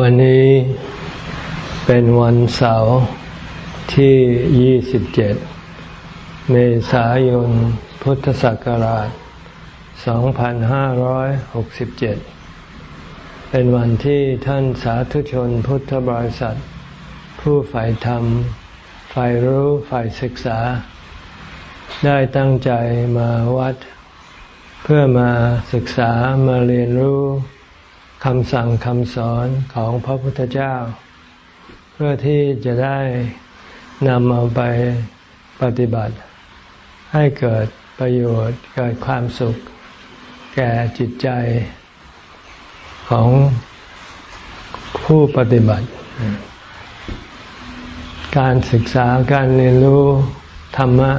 วันนี้เป็นวันเสาร์ที่ 27 เมษายน พุทธศักราช 2567 เป็นวันที่ท่านสาธุชนพุทธบริษัท ผู้ฝ่ายธรรม ฝ่ายรู้ฝ่ายศึกษา ได้ตั้งใจมาวัด เพื่อมาศึกษามาเรียนรู้ คำสั่งคำสอนของพระพุทธเจ้า เพื่อที่จะได้นำเอาไปปฏิบัติ ให้เกิดประโยชน์เกิดความสุข แก่จิตใจของผู้ปฏิบัติ การศึกษาการเรียนรู้ธรรมะ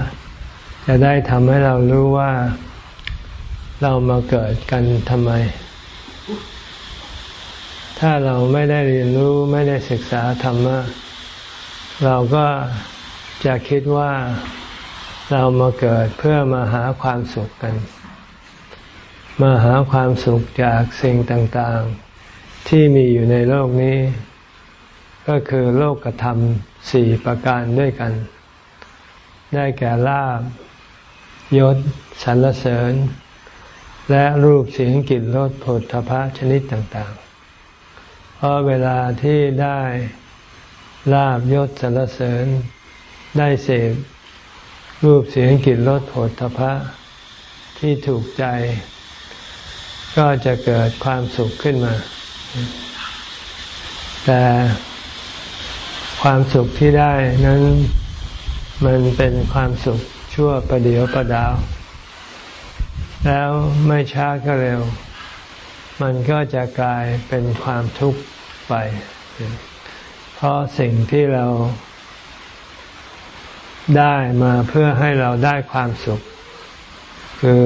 จะได้ทำให้เรารู้ว่าเรามาเกิดกันทำไม ถ้าเราไม่ได้เรียนรู้ไม่ได้ศึกษาธรรมะ เราก็จะคิดว่าเรามาเกิดเพื่อมาหาความสุขกัน มาหาความสุขจากสิ่งต่างๆ ที่มีอยู่ในโลกนี้ ก็คือโลกธรรมสี่ประการด้วยกัน ได้แก่ลาบยศสรรเสริญ และรูปเสียงกลิ่นรสผลทพะชนิดต่างๆ เพราะเวลาที่ได้ลาบยศสรรเสริญ ได้เสพรูปเสียงกลิ่นรสผลทพะที่ถูกใจ ก็จะเกิดความสุขขึ้นมา แต่ความสุขที่ได้นั้นมันเป็นความสุขชั่วประเดียวประดาว แล้วไม่ช้าก็เร็ว มันก็จะกลายเป็นความทุกข์ไป เพราะสิ่งที่เราได้มาเพื่อให้เราได้ความสุข คือ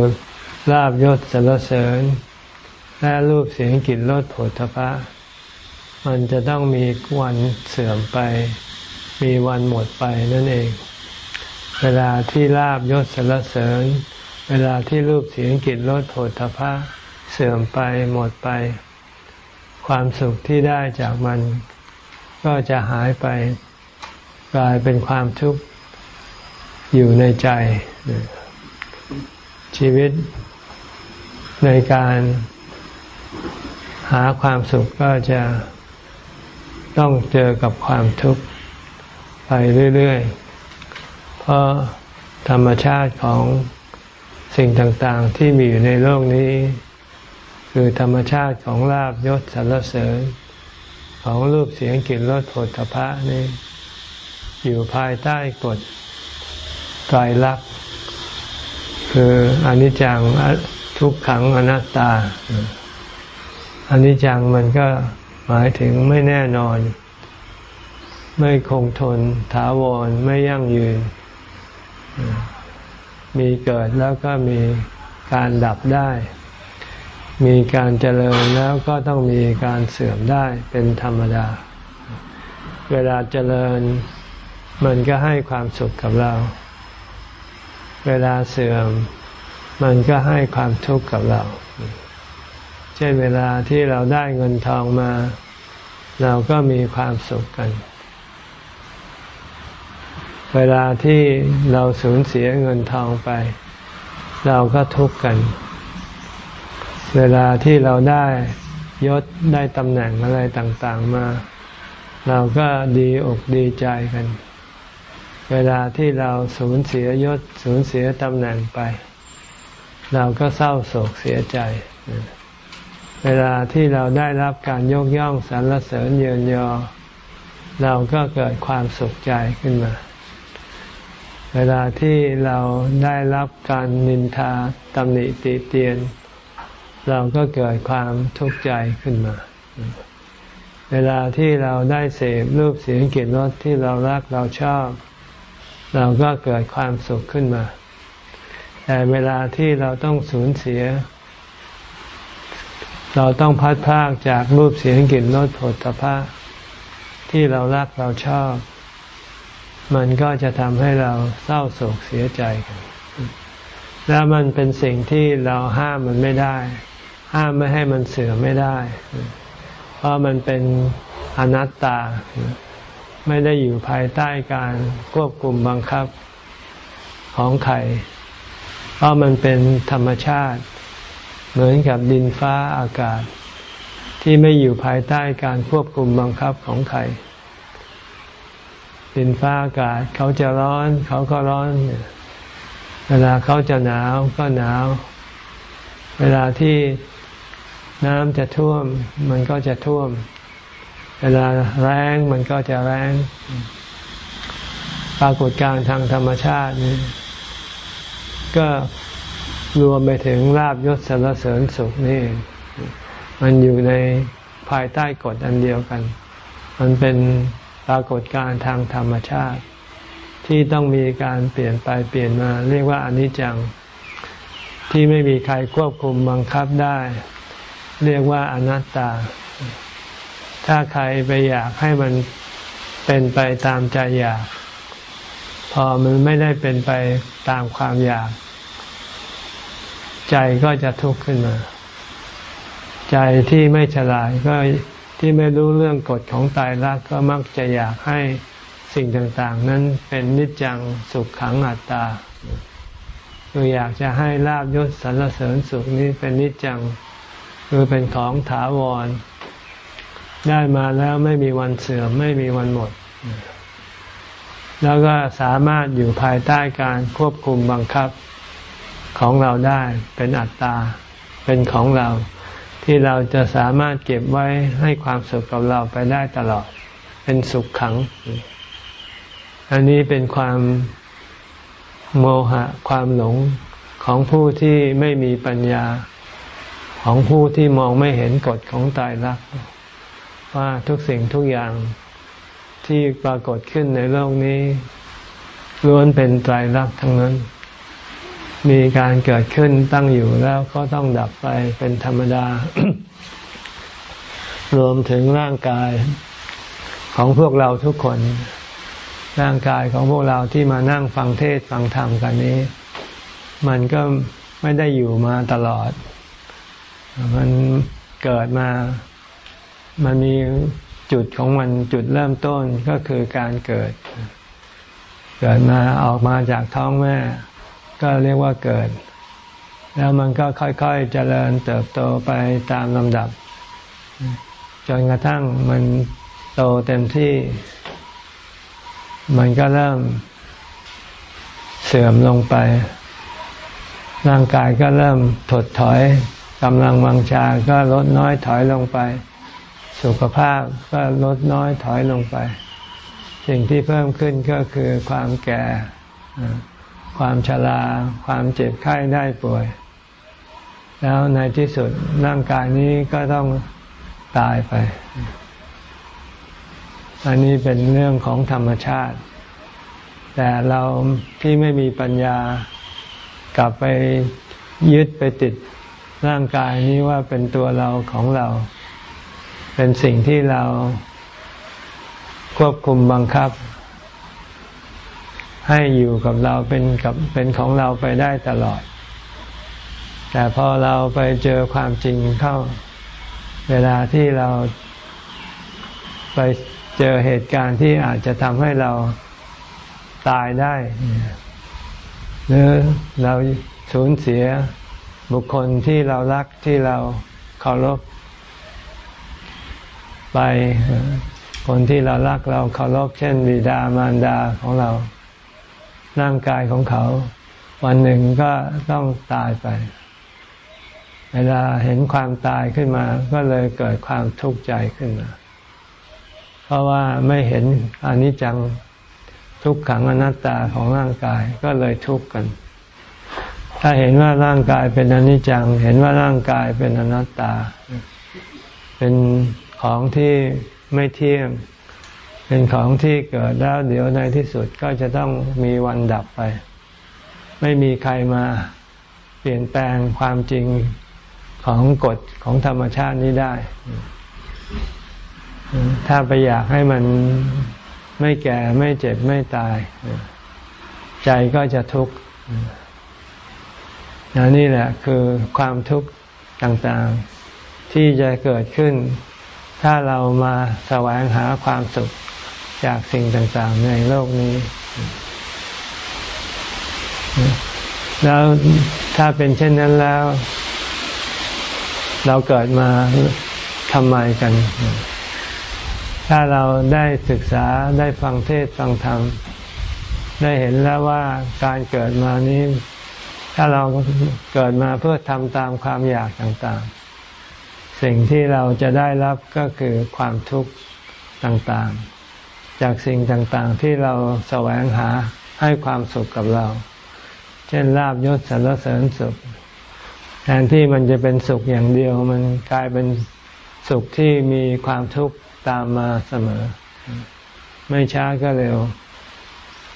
ลาบยศสรรเสริญ และรูปเสียงกลิ่นรสผลพะ มันจะต้องมีวันเสื่อมไป มีวันหมดไปนั่นเอง เวลาที่ลาบยศสรรเสริญ เวลาที่รูปเสียงกลิ่นรสผลพะ เสื่อมไปหมดไป ความสุขที่ได้จากมัน ก็จะหายไปกลายเป็นความทุกข์อยู่ในใจ ชีวิตในการหาความสุขก็จะต้องเจอกับความทุกข์ไปเรื่อย ๆ เพราะธรรมชาติของสิ่งต่างๆ ที่มีอยู่ในโลกนี้ คือธรรมชาติของลาบยศสรรเสริญ ของรูปเสียงกลิ่นรสผลพระนี่อยู่ภายใต้กฎไตรลักษณ์คืออนิจจังทุกขังอนัตตาอนิจจังมันก็หมายถึงไม่แน่นอน ไม่คงทน ถาวรไม่ยั่งยืน มีเกิดแล้วก็มีการดับได้ มีการเจริญแล้วก็ต้องมีการเสื่อมได้เป็นธรรมดา เวลาเจริญมันก็ให้ความสุขกับเรา เวลาเสื่อมมันก็ให้ความทุกข์กับเรา เช่นเวลาที่เราได้เงินทองมา เราก็มีความสุขกัน เวลาที่เราสูญเสียเงินทองไป เราก็ทุกข์กัน เวลาที่เราได้ยศได้ตำแหน่งอะไรต่างๆมา เราก็ดีอกดีใจกัน เวลาที่เราสูญเสียยศสูญเสียตำแหน่งไป เราก็เศร้าโศกเสียใจ เวลาที่เราได้รับการยกย่องสรรเสริญเยินยอ เราก็เกิดความสุขใจขึ้นมา เวลาที่เราได้รับการนินทาตำหนิติเตียนเเราก็เกิดความทุกข์ใจขึ้นมา เวลาที่เราได้เสพรูปเสียงกลิ่นรสที่เรารักเราชอบ เราก็เกิดความสุขขึ้นมา แต่เวลาที่เราต้องสูญเสีย เราต้องพัดพากจากรูปเสียงกลิ่นรสผลตภะที่เรารักเราชอบ มันก็จะทำให้เราเศร้าโศกเสียใจกันแล้วมันเป็นสิ่งที่เราห้ามมันไม่ได้ ห้ามไม่ให้มันเสื่อมไม่ได้ เพราะมันเป็นอนัตตา ไม่ได้อยู่ภายใต้การควบคุมบังคับของใคร เพราะมันเป็นธรรมชาติ เหมือนกับดินฟ้าอากาศ ที่ไม่อยู่ภายใต้การควบคุมบังคับของใคร ดินฟ้าอากาศเขาจะร้อนเขาก็ร้อน เวลาเขาจะหนาวก็หนาว เวลาที่ น้ำจะท่วม มันก็จะท่วม เวลาแรงมันก็จะแรงปรากฏการทางธรรมชาตินี่ก็รวมไปถึงลาบยศสรรเสริญสุขนี่ มันอยู่ในภายใต้กฎอันเดียวกัน มันเป็นปรากฏการทางธรรมชาติ ที่ต้องมีการเปลี่ยนไปเปลี่ยนมา เรียกว่าอนิจจัง ที่ไม่มีใครควบคุมบังคับได้ เรียกว่าอนัตตา ถ้าใครไปอยากให้มันเป็นไปตามใจอยาก พอมันไม่ได้เป็นไปตามความอยาก ใจก็จะทุกข์ขึ้นมา ใจที่ไม่ฉลาดก็ที่ไม่รู้เรื่องกฎของตายรักก็มักจะอยากให้สิ่งต่างๆ นั้นเป็นนิจจังสุขขังอัตตาคืออยากจะให้ลาบยศสรรเสริญสุขนี้เป็นนิจจัง คือเป็นของถาวร ได้มาแล้วไม่มีวันเสื่อมไม่มีวันหมด แล้วก็สามารถอยู่ภายใต้การควบคุมบังคับของเราได้เป็นอัตตา เป็นของเรา ที่เราจะสามารถเก็บไว้ให้ความสุขกับเราไปได้ตลอด เป็นสุขขัง อันนี้เป็นความโมหะความหลงของผู้ที่ไม่มีปัญญา ของผู้ที่มองไม่เห็นกฎของตายรัก ว่าทุกสิ่งทุกอย่างที่ปรากฏขึ้นในโลกนี้ล้วนเป็นตายรักทั้งนั้น มีการเกิดขึ้นตั้งอยู่แล้วก็ต้องดับไปเป็นธรรมดา รวมถึงร่างกายของพวกเราทุกคน ร่างกายของพวกเราที่มานั่งฟังเทศฟังธรรมกันนี้ มันก็ไม่ได้อยู่มาตลอด มันเกิดมา มันมีจุดของมันจุดเริ่มต้นก็คือการเกิด เกิดมาออกมาจากท้องแม่ ก็เรียกว่าเกิด แล้วมันก็ค่อยๆเจริญเติบโตไปตามลำดับ จนกระทั่งมันโตเต็มที่ มันก็เริ่มเสื่อมลงไป ร่างกายก็เริ่มถดถอย กำลังวังชาก็ลดน้อยถอยลงไป สุขภาพก็ลดน้อยถอยลงไป สิ่งที่เพิ่มขึ้นก็คือความแก่ ความชรา ความเจ็บไข้ได้ป่วย แล้วในที่สุดร่างกายนี้ก็ต้องตายไป อันนี้เป็นเรื่องของธรรมชาติ แต่เราที่ไม่มีปัญญากลับไปยึดไปติด ร่างกายนี้ว่าเป็นตัวเราของเรา เป็นสิ่งที่เราควบคุมบังคับ ให้อยู่กับเราเป็นกับเป็นของเราไปได้ตลอด แต่พอเราไปเจอความจริงเข้า เวลาที่เราไปเจอเหตุการณ์ที่อาจจะทำให้เราตายได้ หรือเราสูญเสีย บุคคลที่เรารักที่เราเคารพไป คนที่เรารักเราเคารพเช่นบิดามารดาของเราร่างกายของเขา วันหนึ่งก็ต้องตายไป เวลาเห็นความตายขึ้นมา ก็เลยเกิดความทุกข์ใจขึ้นมา เพราะว่าไม่เห็นอนิจจังทุกขังอนัตตาของร่างกายก็เลยทุกข์กัน ถ้าเห็นว่าร่างกายเป็นอนิจจัง เห็นว่าร่างกายเป็นอนัตตา เป็นของที่ไม่เที่ยง เป็นของที่เกิดแล้วเดี๋ยวในที่สุดก็จะต้องมีวันดับไป ไม่มีใครมาเปลี่ยนแปลงความจริงของกฎของธรรมชาตินี้ได้ ถ้าไปอยากให้มันไม่แก่ไม่เจ็บไม่ตาย ใจก็จะทุกข์ นี่แหละคือความทุกข์ต่างๆ ที่จะเกิดขึ้น ถ้าเรามาแสวงหาความสุขจากสิ่งต่างๆ ในโลกนี้ แล้วถ้าเป็นเช่นนั้นแล้ว เราเกิดมาทำไมกัน ถ้าเราได้ศึกษาได้ฟังเทศฟังธรรมได้เห็นแล้วว่าการเกิดมานี้ ถ้าเราเกิดมาเพื่อทำตามความอยากต่างๆ สิ่งที่เราจะได้รับก็คือความทุกข์ต่างๆ จากสิ่งต่างๆที่เราแสวงหาให้ความสุขกับเรา เช่นลาบยศสรรเสริญสุข แทนที่มันจะเป็นสุขอย่างเดียว มันกลายเป็นสุขที่มีความทุกข์ตามมาเสมอ ไม่ช้าก็เร็ว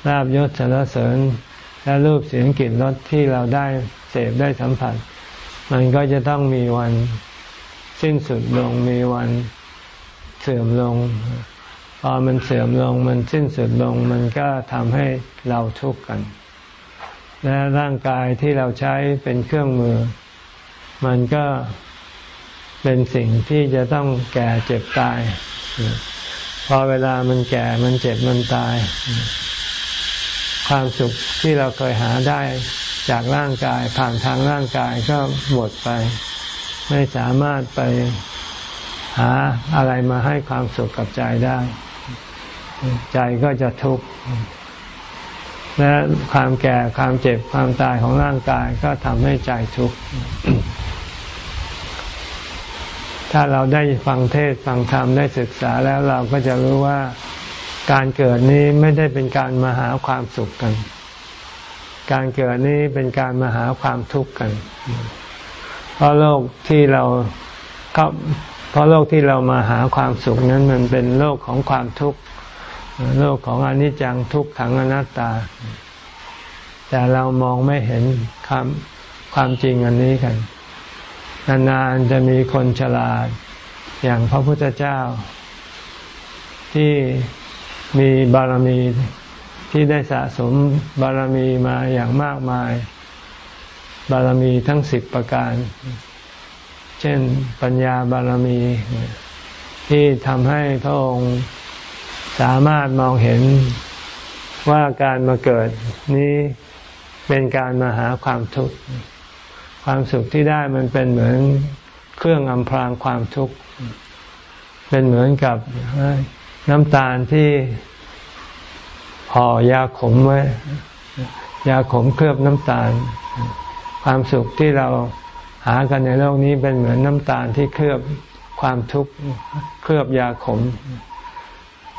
ลาบยศสรรเสริญ และรูปเสียงกลิ่นรสที่เราได้เสพได้สัมผัส มันก็จะต้องมีวันสิ้นสุดลงมีวันเสื่อมลง พอมันเสื่อมลงมันสิ้นสุดลง มันก็ทำให้เราทุกข์กัน และร่างกายที่เราใช้เป็นเครื่องมือ มันก็เป็นสิ่งที่จะต้องแก่เจ็บตาย พอเวลามันแก่มันเจ็บมันตาย ความสุขที่เราเคยหาได้จากร่างกายผ่านทางร่างกายก็หมดไป ไม่สามารถไปหาอะไรมาให้ความสุขกับใจได้ ใจก็จะทุกข์และความแก่ความเจ็บความตายของร่างกายก็ทำให้ใจทุกข์ถ้าเราได้ฟังเทศฟังธรรมได้ศึกษาแล้วเราก็จะรู้ว่า การเกิดนี้ไม่ได้เป็นการมาหาความสุขกัน การเกิดนี้เป็นการมาหาความทุกข์กัน เพราะโลกที่เราก็เพราะโลกที่เรามาหาความสุขนั้นมันเป็นโลกของความทุกข์ โลกของอนิจจังทุกขังอนัตตา แต่เรามองไม่เห็นความความจริงอันนี้กัน นานๆจะมีคนฉลาด อย่างพระพุทธเจ้า ที่ มีบารมีที่ได้สะสมบารมีมาอย่างมากมาย บารมีทั้งสิบประการ เช่นปัญญาบารมี ที่ทำให้พระองค์สามารถมองเห็นว่าการมาเกิดนี้เป็นการมาหาความทุกข์ ความสุขที่ได้มันเป็นเหมือนเครื่องอำพรางความทุกข์ เป็นเหมือนกับ น้ำตาลที่ห่อยาขมไว้ ยาขมเคลือบน้ำตาล ความสุขที่เราหากันในโลกนี้เป็นเหมือนน้ำตาลที่เคลือบความทุกข์เคลือบยาขม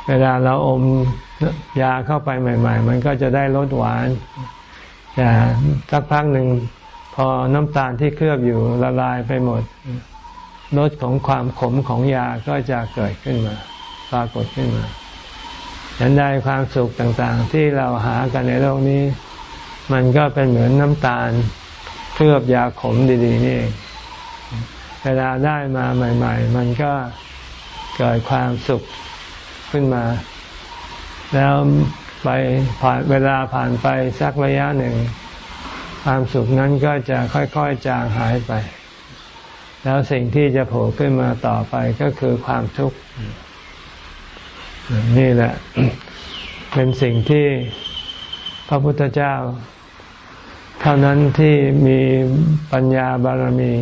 เวลาเราอมยาเข้าไปใหม่ ๆ มันก็จะได้รสหวานแต่สักพักหนึ่งพอน้ำตาลที่เคลือบอยู่ละลายไปหมดรสของความขมของยาก็จะเกิดขึ้นมา ปรากฏขึ้นมาฉันได้ความสุขต่างๆ ที่เราหากันในโลกนี้ มันก็เป็นเหมือนน้ำตาลเคลือบยาขมดีๆนี่เองเวลาได้มาใหม่ ๆ มันก็เกิดความสุขขึ้นมา แล้วไปผ่านเวลาผ่านไปสักระยะหนึ่ง ความสุขนั้นก็จะค่อยๆจางหายไป แล้วสิ่งที่จะโผล่ขึ้นมาต่อไปก็คือความทุกข์ นี่แหละ เป็นสิ่งที่พระพุทธเจ้า เท่านั้นที่มีปัญญาบารมี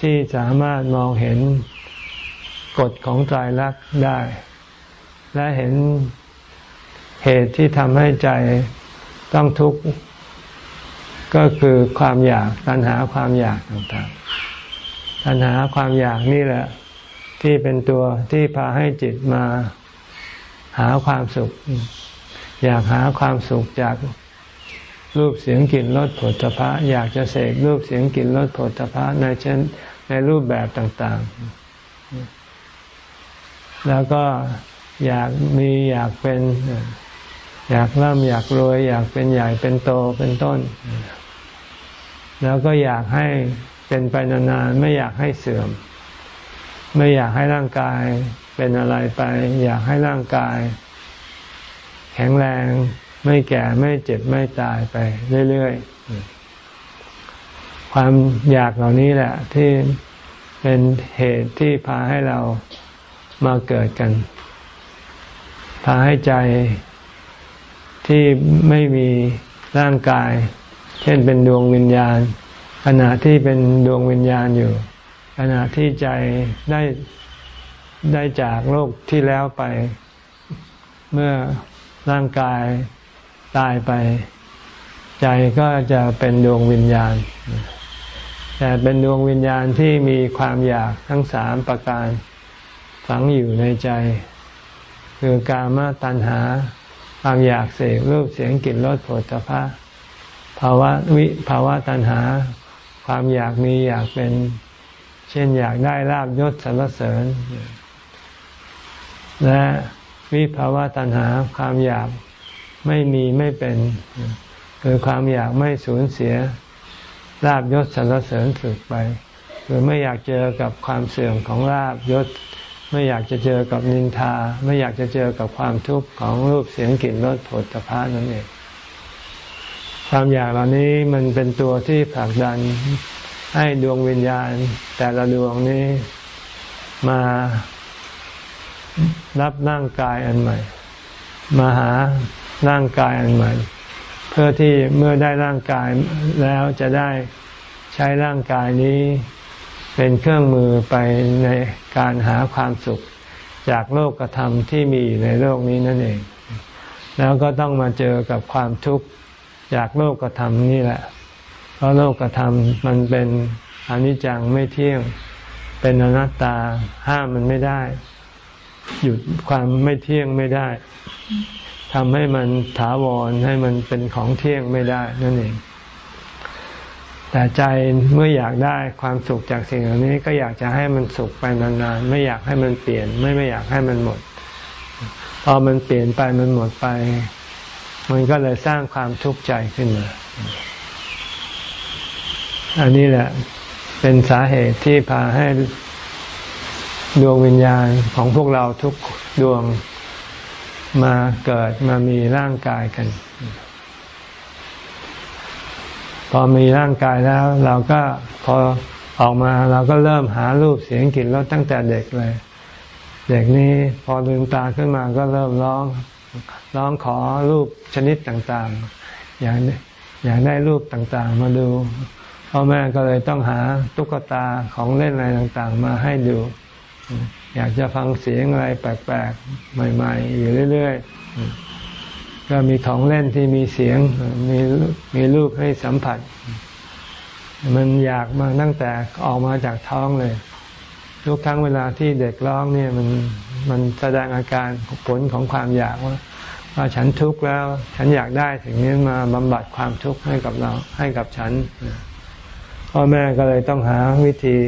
ที่สามารถมองเห็นกฎของใจรักได้ และเห็นเหตุที่ทำให้ใจต้องทุกข์ก็คือความอยากตัณหาความอยากต่างๆ ตัณหาความอยากนี่แหละ ที่เป็นตัวที่พาให้จิตมาหาความสุข อยากหาความสุขจากรูปเสียงกลิ่นรสผลพระอยากจะเสกรูปเสียงกลิ่นรสผลพระในเช่นในรูปแบบต่างๆ แล้วก็อยากมีอยากเป็น อยากร่ำอยากรวย อยากเป็นใหญ่เป็นโตเป็นต้น แล้วก็อยากให้เป็นไปนานๆไม่อยากให้เสื่อม ไม่อยากให้ร่างกายเป็นอะไรไป อยากให้ร่างกาย แข็งแรงไม่แก่ไม่เจ็บไม่ตายไปเรื่อยๆ ความอยากเหล่านี้แหละ ที่เป็นเหตุที่พาให้เรามาเกิดกัน พาให้ใจที่ไม่มีร่างกาย เช่นเป็นดวงวิญญาณ ขณะที่เป็นดวงวิญญาณอยู่ ขณะที่ใจได้ได้จากโลกที่แล้วไป เมื่อร่างกายตายไป ใจก็จะเป็นดวงวิญญาณ แต่เป็นดวงวิญญาณที่มีความอยากทั้งสามประการ ฝังอยู่ในใจ คือกามตัณหา ความอยากเสกรูปเสียงกลิ่นรสผลตภะภาวะวิภาวะตัณหา ความอยากมีอยากเป็น เช่นอยากได้ลาบยศสรรเสริญ และวิภาวะตัณหาความอยากไม่มีไม่เป็นคือความอยากไม่สูญเสียลาบยศสรรเสริญสุดไปคือไม่อยากเจอกับความเสื่อมของลาบยศ ไม่อยากจะเจอกับนินทา ไม่อยากจะเจอกับความทุกข์ของรูปเสียงกลิ่นรสผลตภะนั่นเองความอยากเหล่านี้มันเป็นตัวที่ผลักดัน ให้ดวงวิญญาณแต่ละดวงนี้มารับร่างกายอันใหม่ มาหาร่างกายอันใหม่ เพื่อที่เมื่อได้ร่างกายแล้วจะได้ใช้ร่างกายนี้เป็นเครื่องมือไปในการหาความสุขจากโลกธรรมที่มีในโลกนี้นั่นเอง แล้วก็ต้องมาเจอกับความทุกข์จากโลกธรรมนี่แหละ เพราะโลกธรรมมันเป็นอนิจจังไม่เที่ยง เป็นอนัตตาห้ามมันไม่ได้ หยุดความไม่เที่ยงไม่ได้ทำให้มันถาวรให้มันเป็นของเที่ยงไม่ได้นั่นเอง แต่ใจเมื่ออยากได้ความสุขจากสิ่งเหล่านี้ก็อยากจะให้มันสุขไปนานๆไม่อยากให้มันเปลี่ยน ไม่ไม่อยากให้มันหมด พอมันเปลี่ยนไปมันหมดไป มันก็เลยสร้างความทุกข์ใจขึ้นมา อันนี้แหละเป็นสาเหตุที่พาให้ดวงวิญญาณของพวกเราทุกดวงมาเกิดมามีร่างกายกัน พอมีร่างกายแล้ว เราก็พอออกมาเราก็เริ่มหารูปเสียงกลิ่นรสตั้งแต่เด็กเลย เด็กนี้พอลืมตาขึ้นมาก็เริ่มร้องร้องขอรูปชนิดต่างๆ อยากอยากได้รูปต่างๆ มาดู พ่อแม่ก็เลยต้องหาตุ๊กตาของเล่นอะไรต่างๆ มาให้ดู อยากจะฟังเสียงอะไรแปลกๆ ใหม่ ๆ อยู่เรื่อยๆ ก็มีของเล่นที่มีเสียง มีมีรูปให้สัมผัส มันอยากมาตั้งแต่ออกมาจากท้องเลย ทุกครั้งเวลาที่เด็กร้องเนี่ยมันมันแสดงอาการผลของความอยากว่าว่าฉันทุกข์แล้ว ฉันอยากได้สิ่งนี้มาบำบัดความทุกข์ให้กับเราให้กับฉัน พ่อแม่ก็เลยต้องหาวิธี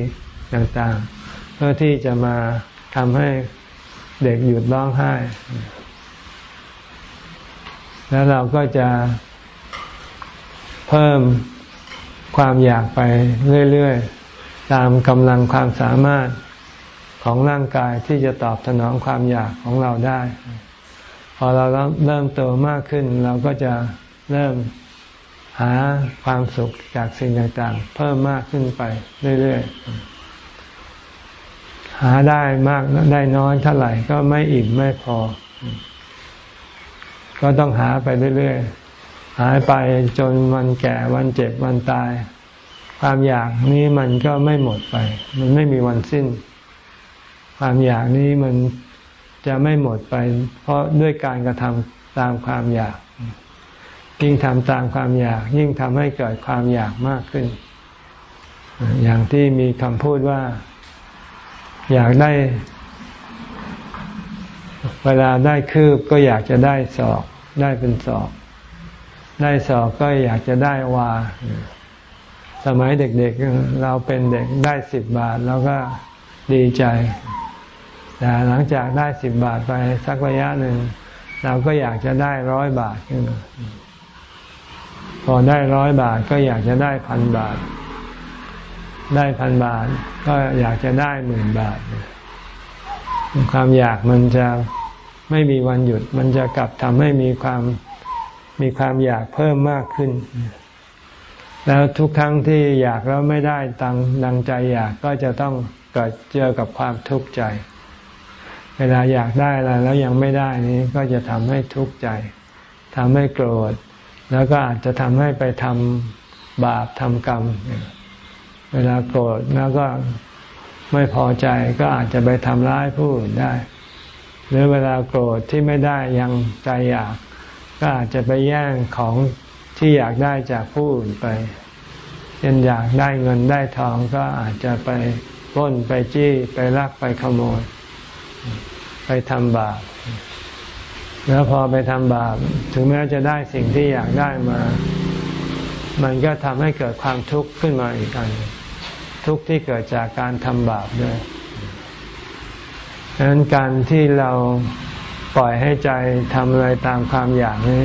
ต่างๆ เพื่อที่จะมาทำให้เด็กหยุดร้องไห้ แล้วเราก็จะเพิ่มความอยากไปเรื่อยๆ ตามกำลังความสามารถของร่างกายที่จะตอบสนองความอยากของเราได้ พอเราเริ่มโตมากขึ้น เราก็จะเริ่ม หาความสุขจากสิ่งต่างๆ เพิ่มมากขึ้นไปเรื่อยๆ หาได้มากได้น้อยเท่าไหร่ก็ไม่อิ่มไม่พอ ก็ต้องหาไปเรื่อยๆ หายไปจนวันแก่วันเจ็บวันตาย ความอยากนี้มันก็ไม่หมดไป มันไม่มีวันสิ้น ความอยากนี้มันจะไม่หมดไป เพราะด้วยการกระทำตามความอยาก ยิ่งทำตามความอยาก ยิ่งทำให้เกิดความอยากมากขึ้น อย่างที่มีคำพูดว่า อยากได้ เวลาได้คืบก็อยากจะได้ศอก ได้เป็นศอก ได้ศอกก็อยากจะได้วา สมัยเด็กๆเราเป็นเด็กได้สิบบาทแล้วก็ดีใจ แต่หลังจากได้สิบบาทไปสักระยะหนึ่งเราก็อยากจะได้ร้อยบาทขึ้นมา อได้ร้อยบาทก็อยากจะได้พันบาท ได้พันบาท ก็อยากจะได้หมื่นบาท ความอยากมันจะไม่มีวันหยุด มันจะกลับทำให้มีความมีความอยากเพิ่มมากขึ้น แล้วทุกครั้งที่อยากแล้วไม่ได้ตังดังใจอยากก็จะต้องเกิดเจอกับความทุกข์ใจ เวลาอยากได้อะไรแล้วยังไม่ได้นี้ก็จะทำให้ทุกข์ใจทำให้โกรธ แล้วก็อาจจะทำให้ไปทำบาปทำกรรม เวลาโกรธแล้วก็ไม่พอใจก็อาจจะไปทำร้ายผู้อื่นได้ หรือเวลาโกรธที่ไม่ได้ยังใจอยาก ก็อาจจะไปแย่งของที่อยากได้จากผู้อื่นไปเช่นอยากได้เงินได้ทองก็อาจจะไปป้นไปจี้ไปลักไปขโมย ไปทำบาป แล้วพอไปทำบาป ถึงแม้จะได้สิ่งที่อยากได้มา มันก็ทำให้เกิดความทุกข์ขึ้นมาอีกอันทุกข์ที่เกิดจากการทำบาปด้วยดังนั้นการที่เราปล่อยให้ใจทำอะไรตามความอยากนี้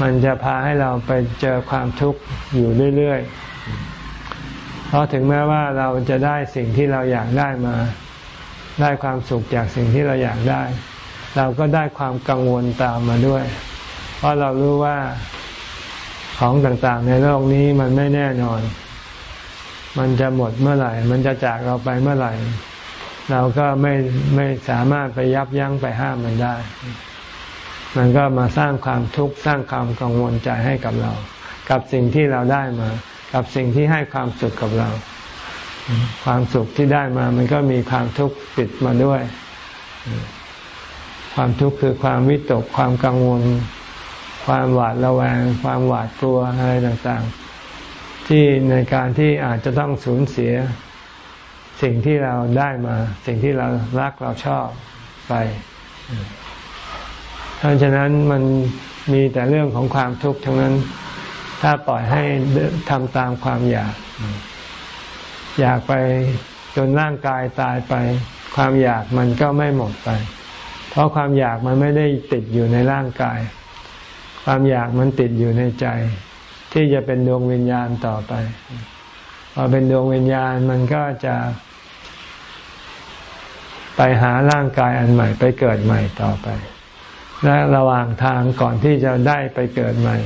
มันจะพาให้เราไปเจอความทุกข์อยู่เรื่อยๆ เพราะถึงแม้ว่าเราจะได้สิ่งที่เราอยากได้มา ได้ความสุขจากสิ่งที่เราอยากได้ เราก็ได้ความกังวลตามมาด้วย เพราะเรารู้ว่าของต่างๆ ในโลกนี้มันไม่แน่นอน มันจะหมดเมื่อไหร่ มันจะจากเราไปเมื่อไหร่ เราก็ไม่ไม่สามารถไปยับยั้งไปห้ามมันได้ มันก็มาสร้างความทุกข์สร้างความกังวลใจให้กับเรา กับสิ่งที่เราได้มา กับสิ่งที่ให้ความสุขกับเรา ความสุขที่ได้มา มันก็มีความทุกข์ติดมาด้วย ความทุกข์คือความวิตกความกังวล ความหวาดระแวง ความหวาดกลัวอะไรต่างๆ ที่ในการที่อาจจะต้องสูญเสีย สิ่งที่เราได้มา สิ่งที่เรารักเราชอบไปเพราะฉะนั้นมันมีแต่เรื่องของความทุกข์ทั้งนั้น ถ้าปล่อยให้ทำตามความอยาก อยากไปจนร่างกายตายไป ความอยากมันก็ไม่หมดไป เพราะความอยากมันไม่ได้ติดอยู่ในร่างกาย ความอยากมันติดอยู่ในใจ ที่จะเป็นดวงวิญญาณต่อไป พอเป็นดวงวิญญาณมันก็จะไปหาร่างกายอันใหม่ ไปเกิดใหม่ต่อไป และระหว่างทางก่อนที่จะได้ไปเกิดใหม่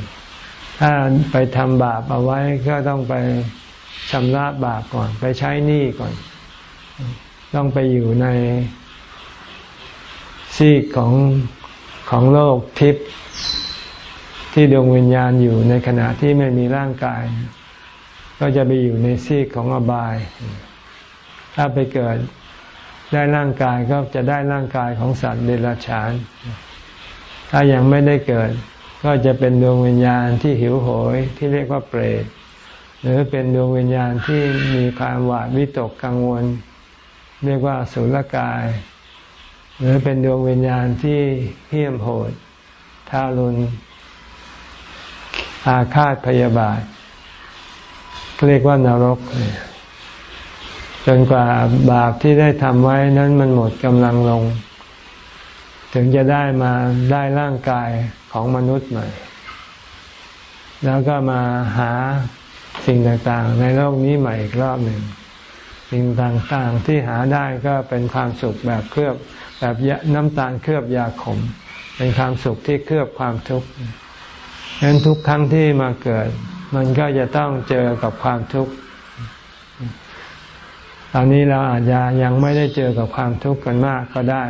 ถ้าไปทำบาปเอาไว้ก็ต้องไปชำระบาปก่อน ไปใช้หนี้ก่อน ต้องไปอยู่ใน ซีกของของโลกทิพย์ที่ดวงวิญญาณอยู่ในขณะที่ไม่มีร่างกาย ก็จะไปอยู่ในซีกของอบาย ถ้าไปเกิดได้ร่างกายก็จะได้ร่างกายของสัตว์เดรัจฉาน ถ้ายังไม่ได้เกิด ก็จะเป็นดวงวิญญาณที่หิวโหยที่เรียกว่าเปรต หรือเป็นดวงวิญญาณที่มีความหวาดวิตกกังวล เรียกว่าสุลกาย หรือเป็นดวงวิญญาณที่เหี้ยมโหดทารุณอาฆาตพยาบาท เรียกว่านรก จนกว่าบาปที่ได้ทำไว้นั้นมันหมดกำลังลง ถึงจะได้มาได้ร่างกายของมนุษย์ใหม่ แล้วก็มาหาสิ่งต่างๆ ในโลกนี้ใหม่อีกรอบหนึ่ง สิ่งต่างๆที่หาได้ก็เป็นความสุขแบบเคลือบ แบบน้ำตาลเคลือบยาขม เป็นความสุขที่เคลือบความทุกข์ฉะนั้นทุกครั้งที่มาเกิด มันก็จะต้องเจอกับความทุกข์ตอนนี้เราอาจจะยังไม่ได้เจอกับความทุกข์กันมากก็ได้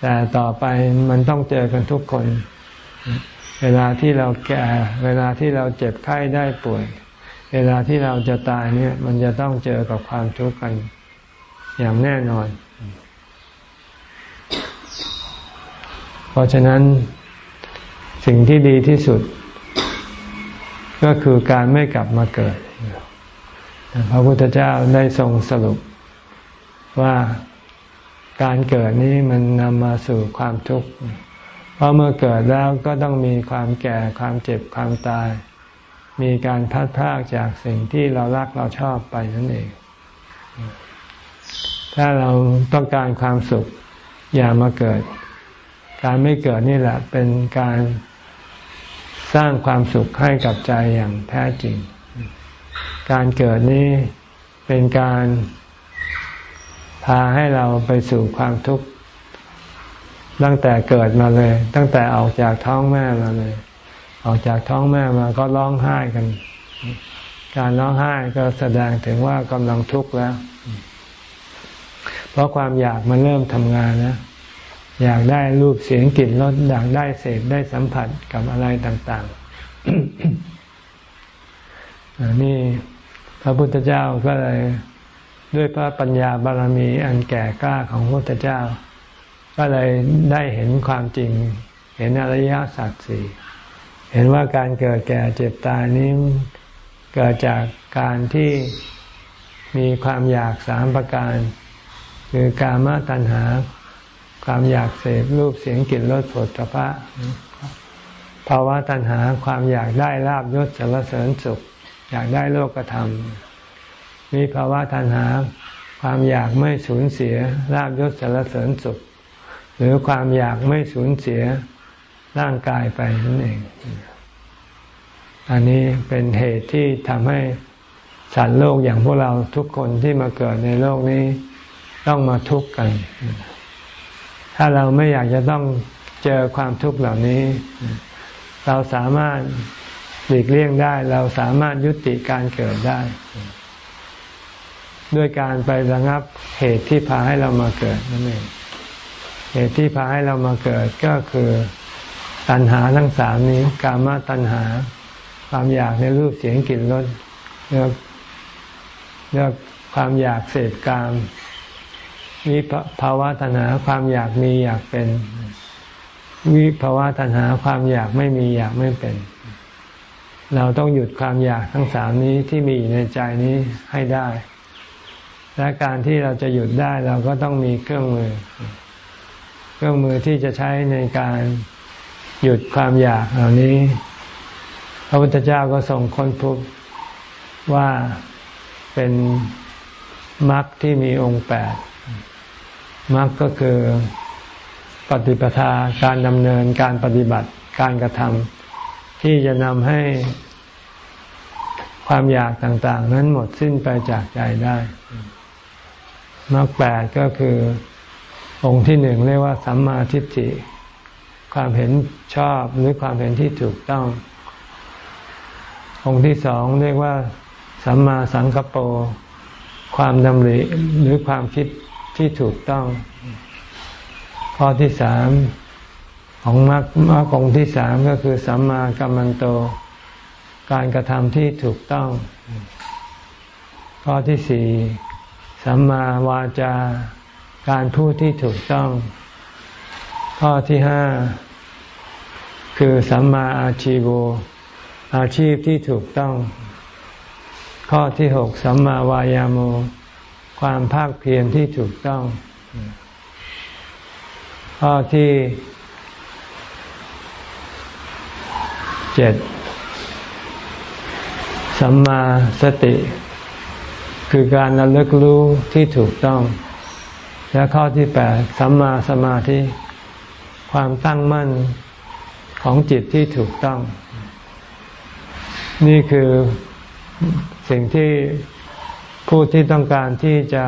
แต่ต่อไปมันต้องเจอกันทุกคน เวลาที่เราแก่ เวลาที่เราเจ็บไข้ได้ป่วย เวลาที่เราจะตายเนี่ย มันจะต้องเจอกับความทุกข์กันอย่างแน่นอน เพราะฉะนั้นสิ่งที่ดีที่สุด ก็คือการไม่กลับมาเกิด พระพุทธเจ้าได้ทรงสรุปว่าการเกิดนี้มันนำมาสู่ความทุกข์ เพราะเมื่อเกิดแล้วก็ต้องมีความแก่ความเจ็บความตาย มีการพัดพากจากสิ่งที่เรารักเราชอบไปนั่นเอง ถ้าเราต้องการความสุขอย่ามาเกิด การไม่เกิดนี่แหละเป็นการสร้างความสุขให้กับใจอย่างแท้จริง การเกิดนี้เป็นการพาให้เราไปสู่ความทุกข์ตั้งแต่เกิดมาเลย ตั้งแต่ออกจากท้องแม่มาเลย ออกจากท้องแม่มาก็ร้องไห้กัน การร้องไห้ก็แสดงถึงว่ากำลังทุกข์แล้ว เพราะความอยากมันเริ่มทำงานแล้ว อยากได้รูปเสียงกลิ่นรสอยากได้เสพได้สัมผัสกับอะไรต่างๆนี่พระพุทธเจ้าก็เลยด้วยพระปัญญาบารมีอันแก่กล้าของพระพุทธเจ้า ก็เลยได้เห็นความจริง เห็นอริยสัจสี่เห็นว่าการเกิดแก่เจ็บตายนี้เกิดจากการที่มีความอยากสามประการ คือกามตัณหา ความอยากเสพรูปเสียงกลิ่นรสผลตภะภาวะตัณหาความอยากได้ลาบยศสรรเสริญสุข อยากได้โลกธรรมมีภาวะตัณหา ความอยากไม่สูญเสียลาบยศสรรเสริญสุข หรือความอยากไม่สูญเสียร่างกายไปนั่นเอง อันนี้เป็นเหตุที่ทำให้สัตว์โลกอย่างพวกเราทุกคนที่มาเกิดในโลกนี้ ต้องมาทุกข์กัน ถ้าเราไม่อยากจะต้องเจอความทุกข์เหล่านี้ เราสามารถหลีกเลี่ยงได้ เราสามารถยุติการเกิดได้ ด้วยการไประงับเหตุที่พาให้เรามาเกิดนั่นเองเหตุที่พาให้เรามาเกิดก็คือตัณหาทั้งสามนี้ กามตัณหา ความอยากในรูปเสียงกลิ่นรสเนื้อเนื้อความอยากเสพกาม วิภาวะตัณหาความอยากมีอยากเป็น วิภาวะตัณหาความอยากไม่มีอยากไม่เป็น เราต้องหยุดความอยากทั้งสามนี้ที่มีอยู่ในใจนี้ให้ได้ และการที่เราจะหยุดได้เราก็ต้องมีเครื่องมือ เครื่องมือที่จะใช้ในการหยุดความอยากเหล่านี้ พระพุทธเจ้าก็ส่งคนพบว่าเป็นมรรคที่มีองค์แปด มรรคก็คือปฏิปทาการดำเนินการปฏิบัติการกระทำที่จะนำให้ความอยากต่าง ๆ นั้นหมดสิ้นไปจากใจได้มรรคแปดก็คือองค์ที่หนึ่งเรียกว่าสัมมาทิฏฐิ ความเห็นชอบหรือความเห็นที่ถูกต้อง องค์ที่สองเรียกว่าสัมมาสังกปรความดำริหรือความคิด ที่ถูกต้อง ข้อที่สามของมรรคมรรคองที่สามก็คือสัมมากัมมันโต การกระทำที่ถูกต้อง ข้อที่สี่สัมมาวาจาการพูดที่ถูกต้อง ข้อที่ห้าคือสัมมาอาชีโวอาชีพที่ถูกต้อง ข้อที่หกสัมมาวายาโม ความภาคเพียรที่ถูกต้องข้อที่เจ็ดสัมมาสติ คือการระลึกรู้ที่ถูกต้อง และข้อที่แปดสัมมาสมาธิ ความตั้งมั่นของจิตที่ถูกต้อง นี่คือสิ่งที่ ผู้ที่ต้องการที่จะ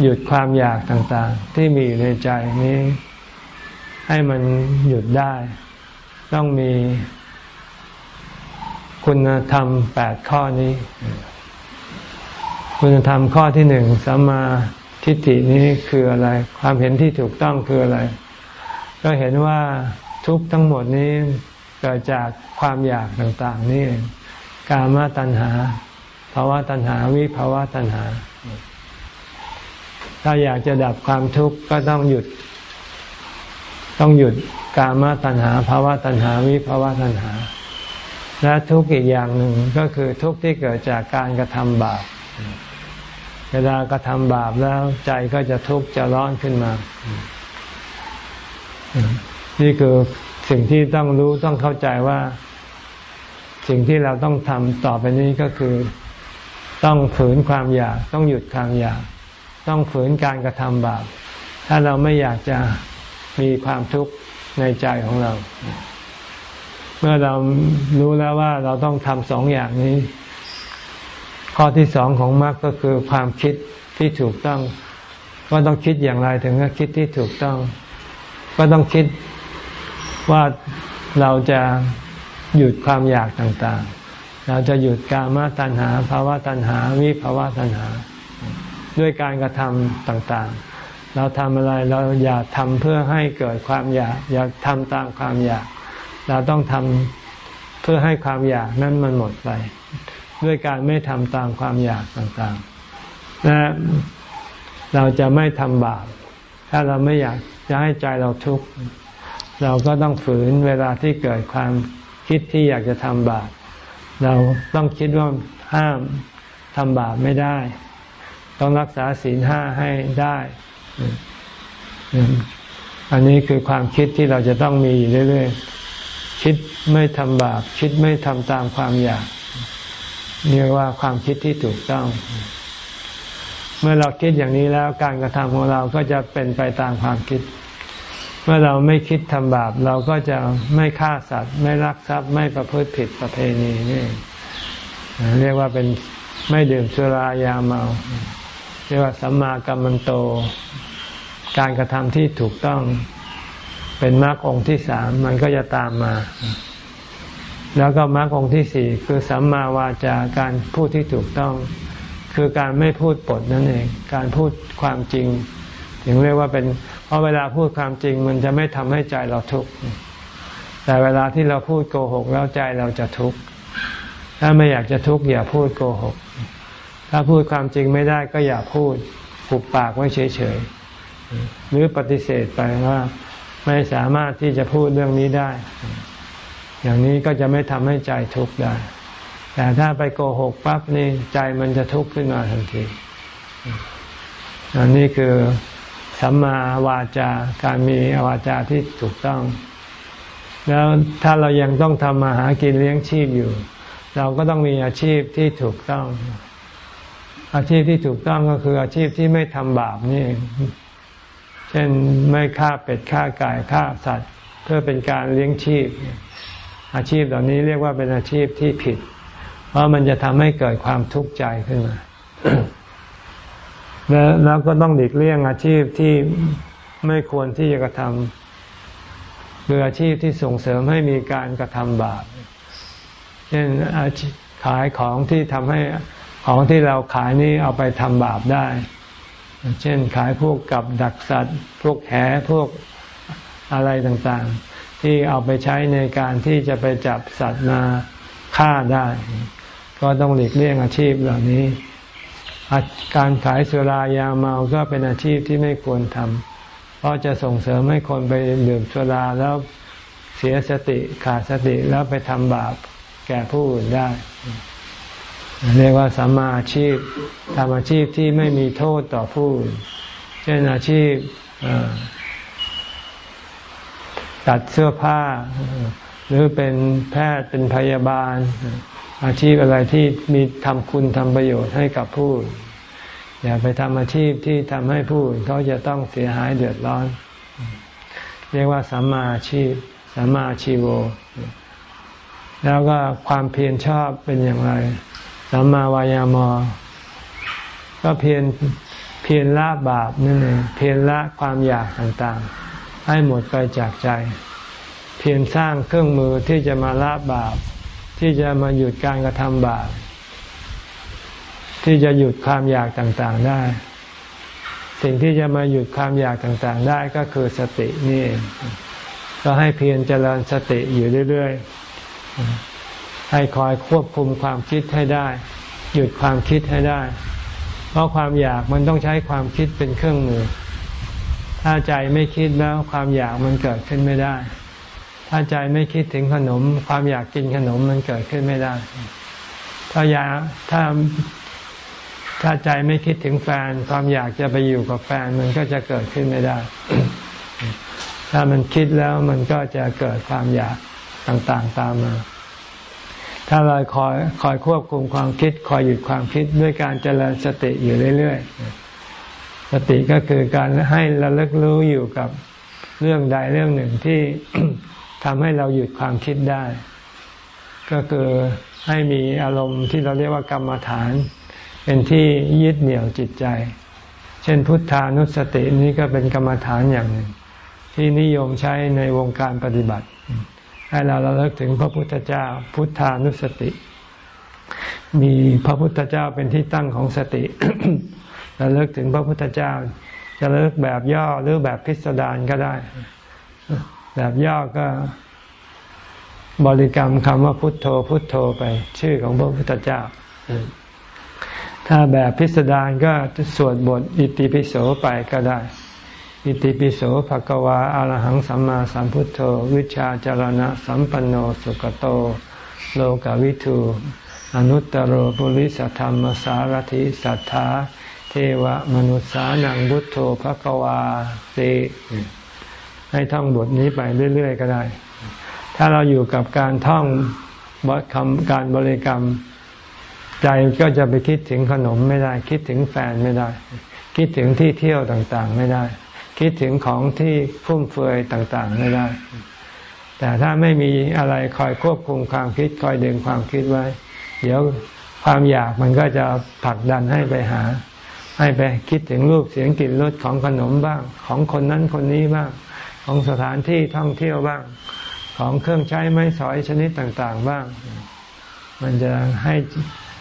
หยุดความอยากต่างๆ ที่มีอยู่ในใจนี้ ให้มันหยุดได้ ต้องมีคุณธรรมแปดข้อนี้ คุณธรรมข้อที่หนึ่งสัมมาทิฏฐินี้คืออะไร ความเห็นที่ถูกต้องคืออะไร ก็เห็นว่าทุกทั้งหมดนี้เกิดจากความอยากต่าง ๆ นี่กามตัณหา ภาวะตัณหาวิภาวะตัณหา ถ้าอยากจะดับความทุกข์ก็ต้องหยุด ต้องหยุดกามตัณหาภาวะตัณหาวิภาวะตัณหา และทุกข์อีกอย่างหนึ่งก็คือทุกข์ที่เกิดจากการกระทำบาปเวลากระทำบาปแล้วใจก็จะทุกข์จะร้อนขึ้นมา นี่คือสิ่งที่ต้องรู้ต้องเข้าใจว่า สิ่งที่เราต้องทำต่อไปนี้ก็คือ ต้องฝืนความอยากต้องหยุดความอยาก ต้องฝืนการกระทำบาป ถ้าเราไม่อยากจะมีความทุกข์ในใจของเรา เมื่อเรารู้แล้วว่าเราต้องทำสองอย่างนี้ ข้อที่สองของมรรคก็คือความคิดที่ถูกต้องว่าต้องคิดอย่างไรถึงจะคิดที่ถูกต้อง ก็ต้องคิดว่าเราจะหยุดความอยากต่างๆ เราจะหยุดกามตัณหาภาวะตัณหา วิภาวะตัณหา ด้วยการกระทำต่างๆ เราทำอะไรเราอย่าทำเพื่อให้เกิดความอยาก อย่าทำตามความอยาก เราต้องทำเพื่อให้ความอยากนั้นมันหมดไป ด้วยการไม่ทำตามความอยากต่างๆ และเราจะไม่ทำบาป ถ้าเราไม่อยากจะให้ใจเราทุกข์ เราก็ต้องฝืนเวลาที่เกิดความคิดที่อยากจะทำบาป เราต้องคิดว่าห้ามทำบาปไม่ได้ ต้องรักษาศีลห้าให้ได้ อันนี้คือความคิดที่เราจะต้องมีอยู่เรื่อยๆ คิดไม่ทำบาป คิดไม่ทำตามความอยากเรียกว่าความคิดที่ถูกต้อง เมื่อเราคิดอย่างนี้แล้วการกระทำของเราก็จะเป็นไปตามความคิด เมื่อเราไม่คิดทำบาป เราก็จะไม่ฆ่าสัตว์ ไม่รักทรัพย์ไม่ประพฤติผิดประเพณีนี่เรียกว่าเป็นไม่ดื่มสุรายาเมา เรียกว่าสัมมากัมมันโต การกระทำที่ถูกต้องเป็นมรรคองค์ที่สามมันก็จะตามมา แล้วก็มรรคองค์ที่สี่คือสัมมาวาจาการพูดที่ถูกต้อง คือการไม่พูดปดนั่นเอง การพูดความจริง ถึงเรียกว่าเป็น ราะเวลาพูดความจริงมันจะไม่ทำให้ใจเราทุกข์แต่เวลาที่เราพูดโกหกแล้วใจเราจะทุกข์ถ้าไม่อยากจะทุกข์อย่าพูดโกหก ถ้าพูดความจริงไม่ได้ก็อย่าพูดปุบปากไว้เฉยๆหรือปฏิเสธไปว่าไม่สามารถที่จะพูดเรื่องนี้ได้ อย่างนี้ก็จะไม่ทำให้ใจทุกข์ได้ แต่ถ้าไปโกหกปั๊บนี่ใจมันจะทุกข์ขึ้นมาทันทีอันนี้คือ สัมมาวาจาการมีวาจาที่ถูกต้อง แล้วถ้าเรายังต้องทำมาหากินเลี้ยงชีพอยู่ เราก็ต้องมีอาชีพที่ถูกต้อง อาชีพที่ถูกต้องก็คืออาชีพที่ไม่ทำบาปนี่ เช่นไม่ฆ่าเป็ดฆ่าไก่ฆ่าสัตว์ เพื่อเป็นการเลี้ยงชีพ อาชีพเหล่านี้เรียกว่าเป็นอาชีพที่ผิด เพราะมันจะทำให้เกิดความทุกข์ใจขึ้นมา แล้วก็ต้องหลีกเลี่ยงอาชีพที่ไม่ควรที่จะกระทำคืออาชีพที่ส่งเสริมให้มีการกระทำบาป เช่นขายของที่ทำให้ของที่เราขายนี้เอาไปทำบาปได้ เช่นขายพวกกับดักสัตว์ พวกแหพวกอะไรต่างๆ ที่เอาไปใช้ในการที่จะไปจับสัตว์มาฆ่าได้ ก็ต้องหลีกเลี่ยงอาชีพเหล่านี้ การขายสุรายาเมาก็เป็นอาชีพที่ไม่ควรทำเพราะจะส่งเสริมให้คนไปดื่มสุราแล้วเสียสติขาดสติแล้วไปทำบาปแก่ผู้อื่นได้ เรียกว่าสัมมาอาชีพทำอาชีพที่ไม่มีโทษต่อผู้อื่นเช่นอาชีพตัดเสื้อผ้า หรือเป็นแพทย์เป็นพยาบาล อาชีพอะไรที่มีทำคุณทำประโยชน์ให้กับผู้อย่าไปทำอาชีพที่ทำให้ผู้เขาจะต้องเสียหายเดือดร้อน เรียกว่าสัมมาอาชีพสัมมาชีโว แล้วก็ความเพียรชอบเป็นอย่างไรสัมมาวายามอ ก็เพียรเพียรละบาปนั่นเองเพียรละความอยากต่างๆ ให้หมดไปจากใจ เพียรสร้างเครื่องมือที่จะมาละบาป ที่จะมาหยุดการกระทำบาปที่จะหยุดความอยากต่างๆได้ สิ่งที่จะมาหยุดความอยากต่างๆ ได้ก็คือสตินี่เองก็ให้เพียรเจริญสติอยู่เรื่อยๆ ให้คอยควบคุมความคิดให้ได้ หยุดความคิดให้ได้ เพราะความอยากมันต้องใช้ความคิดเป็นเครื่องมือ ถ้าใจไม่คิดแล้วความอยากมันเกิดขึ้นไม่ได้ ถ้าใจไม่คิดถึงขนม ความอยากกินขนมมันเกิดขึ้นไม่ได้ ถ้าอยากถ้าถ้าใจไม่คิดถึงแฟน ความอยากจะไปอยู่กับแฟนมันก็จะเกิดขึ้นไม่ได้ ถ้ามันคิดแล้วมันก็จะเกิดความอยากต่างๆตามมา ถ้าเราคอยคอยควบคุมความคิด คอยหยุดความคิดด้วยการเจริญสติอยู่เรื่อยๆ สติก็คือการให้ระลึกรู้อยู่กับเรื่องใดเรื่องหนึ่งที่ ทำให้เราหยุดความคิดได้ ก็คือให้มีอารมณ์ที่เราเรียกว่ากรรมฐาน เป็นที่ยึดเหนี่ยวจิตใจ เช่นพุทธานุสตินี้ก็เป็นกรรมฐานอย่างหนึ่ง ที่นิยมใช้ในวงการปฏิบัติ ให้เราระลึกถึงพระพุทธเจ้า พุทธานุสติ มีพระพุทธเจ้าเป็นที่ตั้งของสติระลึกถึงพระพุทธเจ้าจะเลิกแบบย่อหรือแบบพิสดารก็ได้ แบบย่อก็บริกรรมคำว่าพุทโธ พุทโธไปชื่อของพระพุทธเจ้า ถ้าแบบพิสดารก็สวดบทอิติปิโสไปก็ได้ อิติปิโสภะกวาอารหังสัมมาสัมพุทโธ วิชาจารณะ สัมปันโนสุกโต โลกวิทูอนุตตรปุริสธรรมสารถิสัทธา เทวมนุษสานังบุตโธภะกวาสิ ให้ท่องบทนี้ไปเรื่อย ๆ ก็ได้ ถ้าเราอยู่กับการท่องบทคำการบริกรรม ใจก็จะไปคิดถึงขนมไม่ได้ คิดถึงแฟนไม่ได้ คิดถึงที่เที่ยวต่างๆ ไม่ได้ คิดถึงของที่ฟุ่มเฟือยต่างๆ ไม่ได้ แต่ถ้าไม่มีอะไรคอยควบคุมความคิดคอยดึงความคิดไว้ เดี๋ยวความอยากมันก็จะผลักดันให้ไปหา ให้ไปคิดถึงรูปเสียงกลิ่นรสของขนมบ้าง ของคนนั้นคนนี้บ้าง ของสถานที่ท่องเที่ยวบ้าง ของเครื่องใช้ไม้สอยชนิดต่าง ๆ บ้าง มันจะให้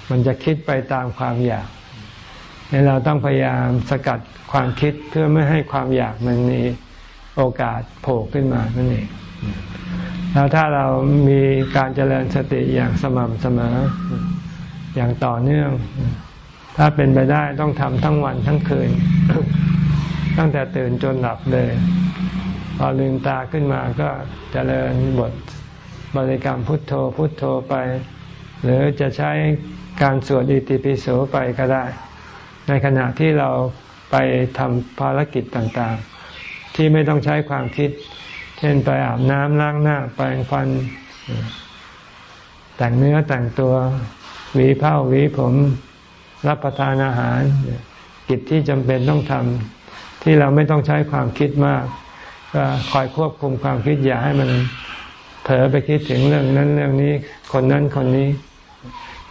มันจะคิดไปตามความอยากเราต้องพยายามสกัดความคิดเพื่อไม่ให้ความอยากมันมีโอกาสโผล่ขึ้นมานั่นเองแล้วถ้าเรามีการเจริญสติอย่างสม่ำเสมอ อย่างต่อเนื่อง ถ้าเป็นไปได้ต้องทำทั้งวันทั้งคืน ตั้งแต่ตื่นจนหลับเลย พอลืมตาขึ้นมาก็จเจริญบทบริกรรมพุทโธพุทโธไป หรือจะใช้การสวดอิติปิโสไปก็ได้ ในขณะที่เราไปทำภารกิจต่างๆ ที่ไม่ต้องใช้ความคิด เช่นไปอาบน้ำล้างหน้าแปรงฟัน แต่งเนื้อแต่งตัวหวีผ้าหวีผมรับประทานอาหาร กิจที่จำเป็นต้องทำที่เราไม่ต้องใช้ความคิดมาก ก็คอยควบคุมความคิดอย่าให้มันเผลอไปคิดถึงเรื่องนั้นเรื่องนี้คนนั้นคนนี้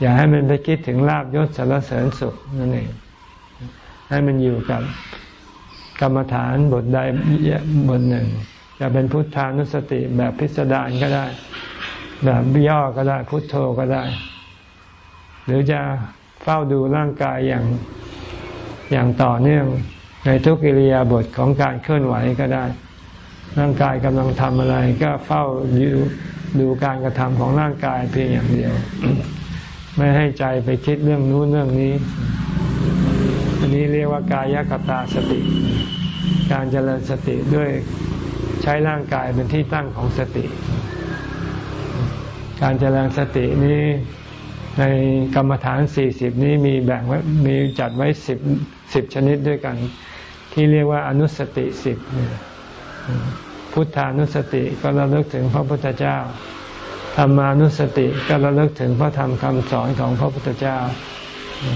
อย่าให้มันไปคิดถึงลาบยศสารเสริญสุขนั่นเองให้มันอยู่กับกรรมฐานบทใดบทหนึ่งจะเป็นพุทธานุสติแบบพิสดารก็ได้ แบบย่อก็ได้พุทโธก็ได้ หรือจะเฝ้าดูร่างกายอย่างอย่างต่อเนื่องในทุกิริยาบทของการเคลื่อนไหวก็ได้ ร่างกายกำลังทำอะไรก็เฝ้าดูดูการกระทำของร่างกายเพียงอย่างเดียว ไม่ให้ใจไปคิดเรื่องนู้นเรื่องนี้ อันนี้เรียกว่ากายกตาสติ การเจริญสติด้วยใช้ร่างกายเป็นที่ตั้งของสติ การเจริญสตินี้ในกรรมฐานสี่สิบนี้มีแบ่งไว้มีจัดไว้สิบสิบชนิดด้วยกัน ที่เรียกว่าอนุสติสิบ พุทธานุสติก็ระลึกถึงพระพุทธเจ้าธรรมานุสติก็ระลึกถึงพระธรรมคำสอนของพระพุทธเจ้า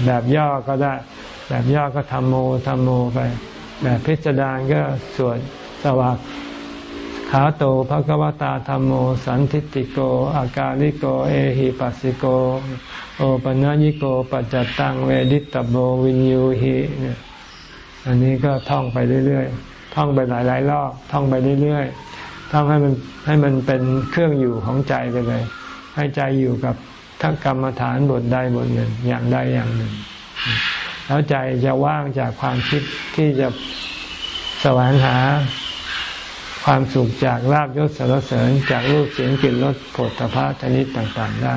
แบบย่อก็ได้ แบบย่อก็ธรรมโมธัมโมไป แบบพิจารณาก็สวดสวากขาโตภะคะวะตาธัมโม สันทิฏฐิโก อะกาลิโก เอหิปัสสิโก โอปะนะยิโกปัจจัตตังเวทิตัพโพ วิญญูหิอันนี้ก็ท่องไปเรื่อย ๆ ท่องไปหลายๆรอบท่องไปเรื่อยๆท่องให้มันให้มันเป็นเครื่องอยู่ของใจไปเลย ให้ใจอยู่กับทั้งกรรมฐานบทใดบทหนึ่งอย่างใดอย่างหนึ่ง แล้วใจจะว่างจากความคิดที่จะแสวงหาความสุขจากลาบยศสารเสริญจากรูปเสียงกลิ่นรสผลตภะชนิดต่างๆได้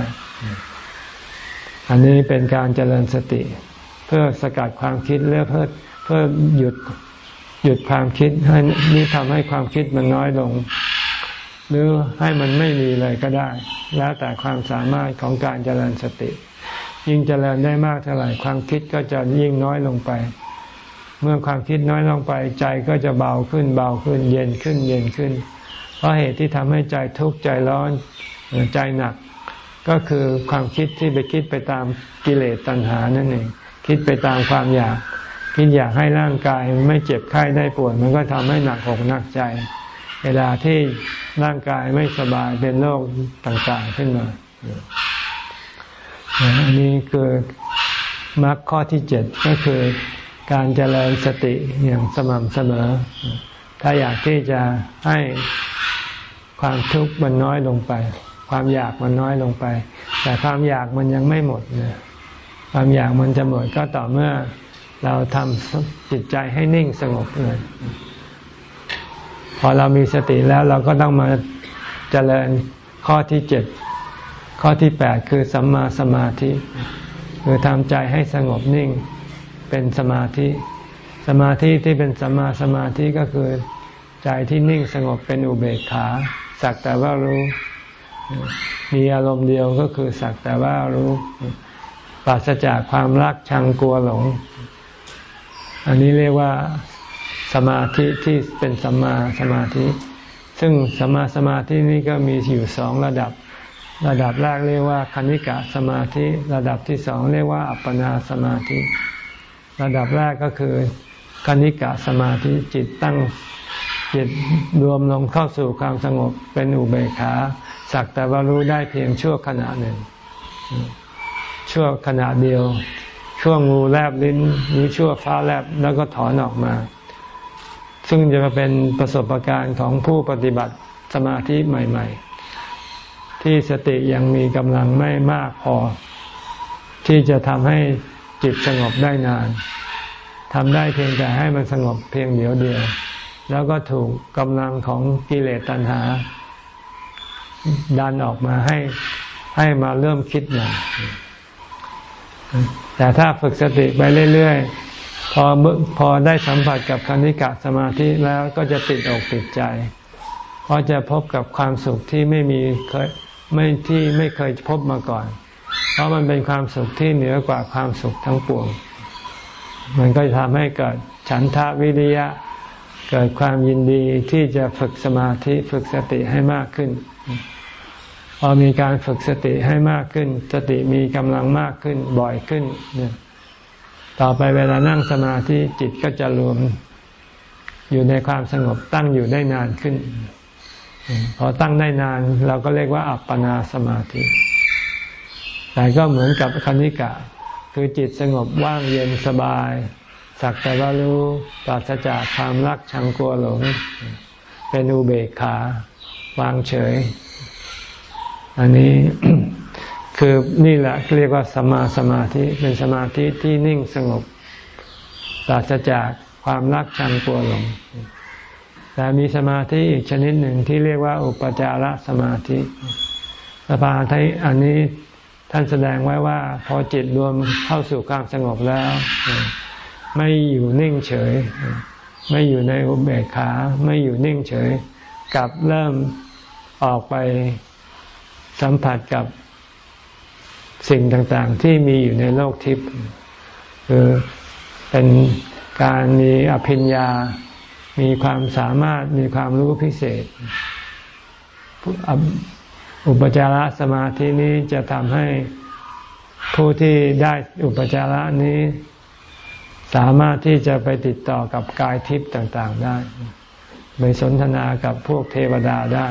อันนี้เป็นการเจริญสติ เพื่อสกัดความคิดเพื่อเพื่อเพื่อหยุด หยุดความคิดให้นี่ทำให้ความคิดมันน้อยลง หรือให้มันไม่มีเลยก็ได้ แล้วแต่ความสามารถของการเจริญสติ ยิ่งเจริญได้มากเท่าไหร่ความคิดก็จะยิ่งน้อยลงไป เมื่อความคิดน้อยลงไป ใจก็จะเบาขึ้นเบาขึ้น เย็นขึ้นเย็นขึ้น เพราะเหตุที่ทำให้ใจทุกข์ใจร้อนใจหนักก็คือความคิดที่ไปคิดไปตามกิเลสตัณหานั่นเองคิดไปตามความอยาก คิดอยากให้ร่างกายไม่เจ็บไข้ได้ป่วยมันก็ทำให้หนักอกหนักใจ เวลาที่ร่างกายไม่สบายเป็นโรคต่างๆขึ้นมา อันนี้คือมรรคข้อที่เจ็ดก็คือการเจริญสติอย่างสม่ำเสมอ ถ้าอยากที่จะให้ความทุกข์มันน้อยลงไป ความอยากมันน้อยลงไป แต่ความอยากมันยังไม่หมดเนี่ยความอยากมันจะหมดก็ต่อเมื่อ เราทำจิตใจให้นิ่งสงบเลยพอเรามีสติแล้วเราก็ต้องมาเจริญข้อที่เจ็ดข้อที่แปดคือสัมมาสมาธิ คือทำใจให้สงบนิ่งเป็นสมาธิ สมาธิที่เป็นสัมมาสมาธิก็คือใจที่นิ่งสงบเป็นอุเบกขา สักแต่ว่ารู้ มีอารมณ์เดียวก็คือสักแต่ว่ารู้ ปราศจากความรักชังกลัวหลง อันนี้เรียกว่าสมาธิที่เป็นสัมมาสมาธิ ซึ่งสัมมาสมาธินี้ก็มีอยู่สองระดับ ระดับแรกเรียกว่าคณิกะสมาธิ ระดับที่สองเรียกว่าอัปปนาสมาธิ ระดับแรกก็คือคณิกะสมาธิจิตตั้งจิตรวมลงเข้าสู่ความสงบเป็นอุเบกขาสักแต่ว่ารู้ได้เพียงชั่วขณะหนึ่ง ชั่วขณะเดียว ช่วงงูแลบลิ้นหรือชั่วฟ้าแลบแล้วก็ถอนออกมา ซึ่งจะมาเป็นประสบการณ์ของผู้ปฏิบัติสมาธิใหม่ ๆ ที่สติยังมีกำลังไม่มากพอ ที่จะทำให้จิตสงบได้นานทำได้เพียงแต่ให้มันสงบเพียงเดียวเดียว แล้วก็ถูกกำลังของกิเลสตัณหา ดันออกมาให้ให้มาเริ่มคิดใหน่ แต่ถ้าฝึกสติไปเรื่อยๆ พอพอได้สัมผัสกับคณิกะสมาธิแล้วก็จะติดอกติดใจ เพราะจะพบกับความสุขที่ไม่มีเคยไม่ที่ไม่เคยพบมาก่อน เพราะมันเป็นความสุขที่เหนือกว่าความสุขทั้งปวง มันก็จะทำให้เกิดฉันทะวิริยะ เกิดความยินดีที่จะฝึกสมาธิฝึกสติให้มากขึ้น พอมีการฝึกสติให้มากขึ้น สติมีกำลังมากขึ้นบ่อยขึ้นเนี่ยต่อไปเวลานั่งสมาธิจิตก็จะรวมอยู่ในความสงบตั้งอยู่ได้นานขึ้น พอตั้งได้นานเราก็เรียกว่าอัปปนาสมาธิ แต่ก็เหมือนกับคณิกะ คือจิตสงบว่างเย็นสบาย สักแต่ว่ารู้ปราศจากความรักชังกลัวหลง เป็นอุเบกขาวางเฉย อันนี้คือนี่แหละเรียกว่าสมาสมาธิเป็นสมาธิที่นิ่งสงบปราศจากความรักชังกลัวหลง แต่มีสมาธิอีกชนิดหนึ่งที่เรียกว่าอุปจารสมาธิสมาธิอันนี้ท่านแสดงไว้ว่า พอจิตรวมเข้าสู่ความสงบแล้ว ไม่อยู่นิ่งเฉย ไม่อยู่ในอุเบกขา ไม่อยู่นิ่งเฉยกับเริ่มออกไป สัมผัสกับสิ่งต่างๆ ที่มีอยู่ในโลกทิพย์คือเป็นการมีอภิญญา มีความสามารถมีความรู้พิเศษ อุปจารสมาธินี้จะทำให้ผู้ที่ได้อุปจาระนี้ สามารถที่จะไปติดต่อกับกายทิพย์ต่างๆได้ ไปสนทนากับพวกเทวดาได้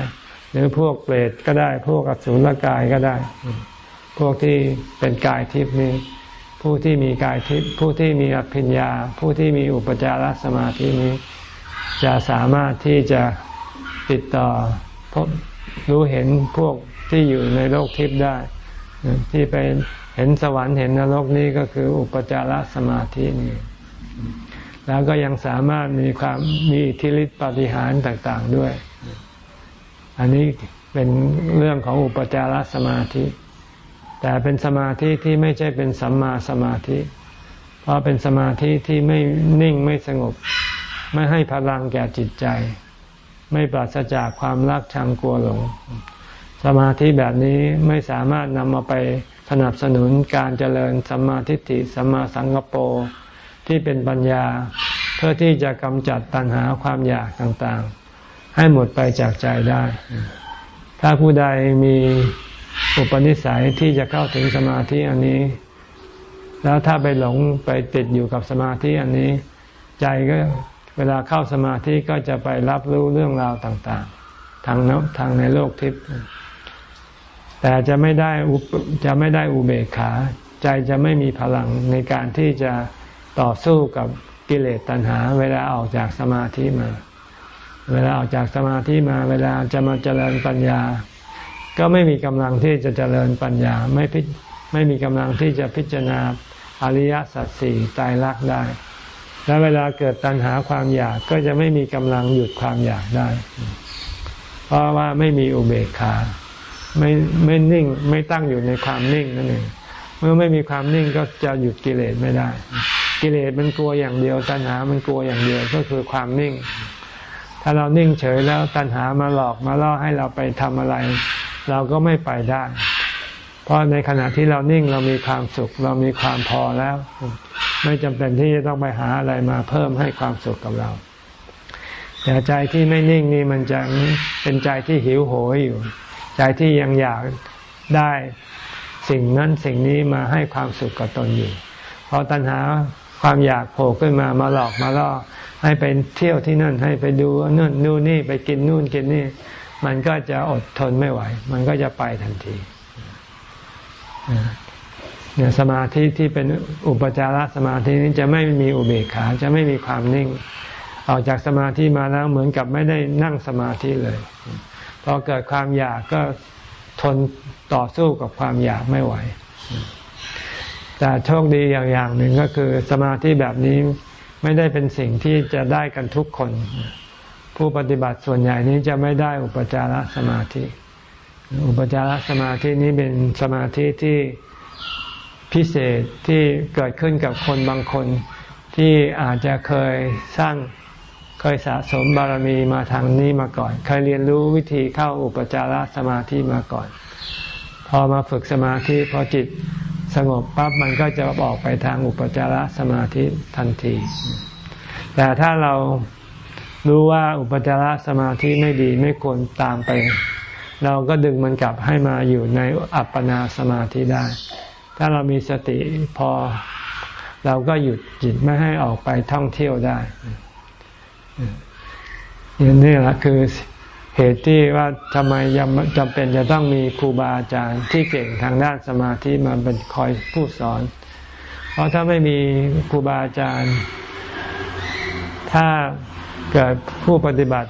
หรือพวกเปรตก็ได้ พวกอสุรกายก็ได้ พวกที่เป็นกายทิพย์นี้ ผู้ที่มีกายทิพย์ผู้ที่มีอภิญญา ผู้ที่มีอุปจารสมาธินี้ จะสามารถที่จะติดต่อพบรู้เห็นพวกที่อยู่ในโลกทิพย์ได้ ที่ไปเห็นสวรรค์เห็นนรกนี้ก็คืออุปจารสมาธินี่แล้วก็ยังสามารถมีความมีอิทธิฤทธิปฏิหารต่าง ๆ ด้วย อันนี้เป็นเรื่องของอุปจารสมาธิ แต่เป็นสมาธิที่ไม่ใช่เป็นสัมมาสมาธิ เพราะเป็นสมาธิที่ไม่นิ่งไม่สงบ ไม่ให้พลังแก่จิตใจ ไม่ปราศจากความรักชังกลัวหลง สมาธิแบบนี้ไม่สามารถนำมาไปสนับสนุนการเจริญสัมมาทิฏฐิสัมมาสังกปรที่เป็นปัญญา เพื่อที่จะกำจัดตัณหาความอยากต่างๆ ให้หมดไปจากใจได้ ถ้าผู้ใดมีอุปนิสัยที่จะเข้าถึงสมาธิอันนี้ แล้วถ้าไปหลงไปติดอยู่กับสมาธิอันนี้ ใจก็เวลาเข้าสมาธิก็จะไปรับรู้เรื่องราวต่าง ๆ ทางนทางในโลกทิพย์แต่จะไม่ได้จะไม่ได้อุเบกขา ใจจะไม่มีพลังในการที่จะต่อสู้กับกิเลสตัณหา เวลาออกจากสมาธิมา เวลาออกจากสมาธิมาเวลาจะมาเจริญปัญญา ก็ไม่มีกำลังที่จะเจริญปัญญา ไม่พิไม่มีกำลังที่จะพิจารณาอริยสัจสี่ตายรักได้ แล้วเวลาเกิดตัณหาความอยากก็จะไม่มีกำลังหยุดความอยากได้ เพราะว่าไม่มีอุเบกขาไม่ไม่นิ่งไม่ตั้งอยู่ในความนิ่งนั่นเองเมื่อไม่มีความนิ่งก็จะหยุดกิเลสไม่ได้ กิเลสมันกลัวอย่างเดียวตัณหา มันกลัวอย่างเดียวก็คือความนิ่ง ถ้าเรานิ่งเฉยแล้วตัณหามาหลอกมาล่อให้เราไปทำอะไร เราก็ไม่ไปได้ เพราะในขณะที่เรานิ่งเรามีความสุข เรามีความพอแล้ว ไม่จำเป็นที่จะต้องไปหาอะไรมาเพิ่มให้ความสุขกับเราแต่ใจที่ไม่นิ่งนี่มันจะเป็นใจที่หิวโหยอยู่ ใจที่ยังอยากได้สิ่งนั้นสิ่งนี้มาให้ความสุขกับตนอยู่พอตัณหาความอยากโผล่ขึ้นมามาหลอกมาล่อ ให้ไปเที่ยวที่นั่นให้ไปดูนู่นนู่นนี่ไปกินนู่นกินนี่ มันก็จะอดทนไม่ไหว มันก็จะไปทันทีเนี่ยสมาธิที่เป็นอุปจารสมาธินี้จะไม่มีอุเบกขาจะไม่มีความนิ่ง ออกจากสมาธิมาแล้วเหมือนกับไม่ได้นั่งสมาธิเลยพอเกิดความอยากก็ทนต่อสู้กับความอยากไม่ไหว แต่โชคดีอย่างอย่างหนึ่งก็คือสมาธิแบบนี้ ไม่ได้เป็นสิ่งที่จะได้กันทุกคน ผู้ปฏิบัติส่วนใหญ่นี้จะไม่ได้อุปจารสมาธิ อุปจารสมาธินี้เป็นสมาธิที่พิเศษที่เกิดขึ้นกับคนบางคนที่อาจจะเคยสร้างเคยสะสมบารมีมาทางนี้มาก่อน เคยเรียนรู้วิธีเข้าอุปจารสมาธิมาก่อน พอมาฝึกสมาธิพอจิต สงบปั๊บมันก็จะออกไปทางอุปจารสมาธิทันที แต่ถ้าเรารู้ว่าอุปจารสมาธิไม่ดีไม่ควรตามไป เราก็ดึงมันกลับให้มาอยู่ในอัปปนาสมาธิได้ ถ้าเรามีสติพอเราก็หยุดจิตไม่ให้ออกไปท่องเที่ยวได้นี่แหละคือ เหตุที่ว่าทำไมยังจำเป็นจะต้องมีครูบาอาจารย์ที่เก่งทางด้านสมาธิมาเป็นคอยผู้สอน เพราะถ้าไม่มีครูบาอาจารย์ ถ้าเกิดผู้ปฏิบัติ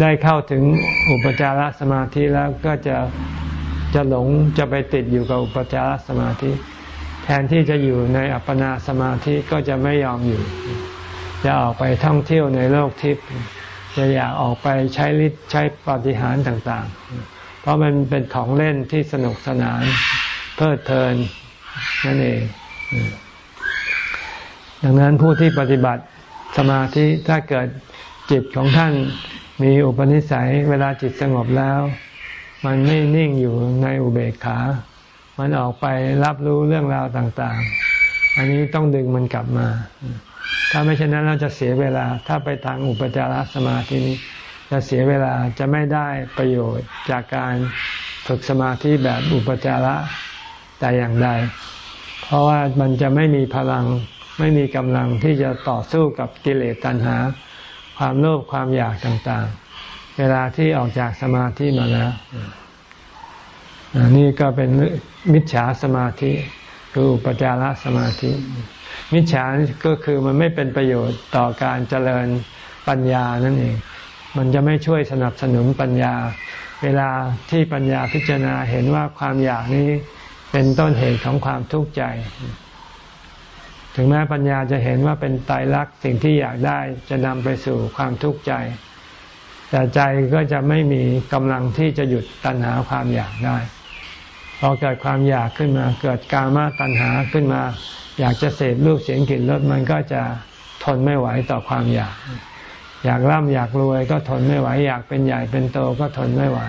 ได้เข้าถึงอุปจารสมาธิแล้วก็จะจะหลงจะไปติดอยู่กับอุปจารสมาธิ แทนที่จะอยู่ในอัปปนาสมาธิก็จะไม่ยอมอยู่ จะออกไปท่องเที่ยวในโลกทิพย์ จะอยากออกไปใช้ฤทธิ์ใช้ปฏิหารต่าง ๆ เพราะมันเป็นของเล่นที่สนุกสนานเพลิดเพลินนั่นเอง ดังนั้นผู้ที่ปฏิบัติสมาธิถ้าเกิดจิตของท่านมีอุปนิสัยเวลาจิตสงบแล้ว มันไม่นิ่งอยู่ในอุเบกขา มันออกไปรับรู้เรื่องราวต่าง ๆ อันนี้ต้องดึงมันกลับมา ถ้าไม่เช่นนั้นเราจะเสียเวลา ถ้าไปทางอุปจารสมาธินี้ จะเสียเวลาจะไม่ได้ประโยชน์จากการฝึกสมาธิแบบอุปจาระแต่อย่างใด เพราะว่ามันจะไม่มีพลังไม่มีกำลังที่จะต่อสู้กับกิเลสตัณหา ความโลภความอยากต่างๆ เวลาที่ออกจากสมาธิมาแล้วนี่ก็เป็นมิจฉาสมาธิ คืออุปจารสมาธิ มิจฉาก็คือมันไม่เป็นประโยชน์ต่อการเจริญปัญญานั่นเอง มันจะไม่ช่วยสนับสนุนปัญญา เวลาที่ปัญญาพิจารณาเห็นว่าความอยากนี้เป็นต้นเหตุของความทุกข์ใจ ถึงแม้ปัญญาจะเห็นว่าเป็นตายรักสิ่งที่อยากได้จะนำไปสู่ความทุกข์ใจ แต่ใจก็จะไม่มีกำลังที่จะหยุดตัณหาความอยากได้ พอเกิดความอยากขึ้นมา เกิดกามาตัณหาขึ้นมา อยากจะเสพรูปเสียงกลิ่นรสมันก็จะทนไม่ไหวต่อความอยาก อยากร่ำอยากรวยก็ทนไม่ไหว อยากเป็นใหญ่เป็นโตก็ทนไม่ไหว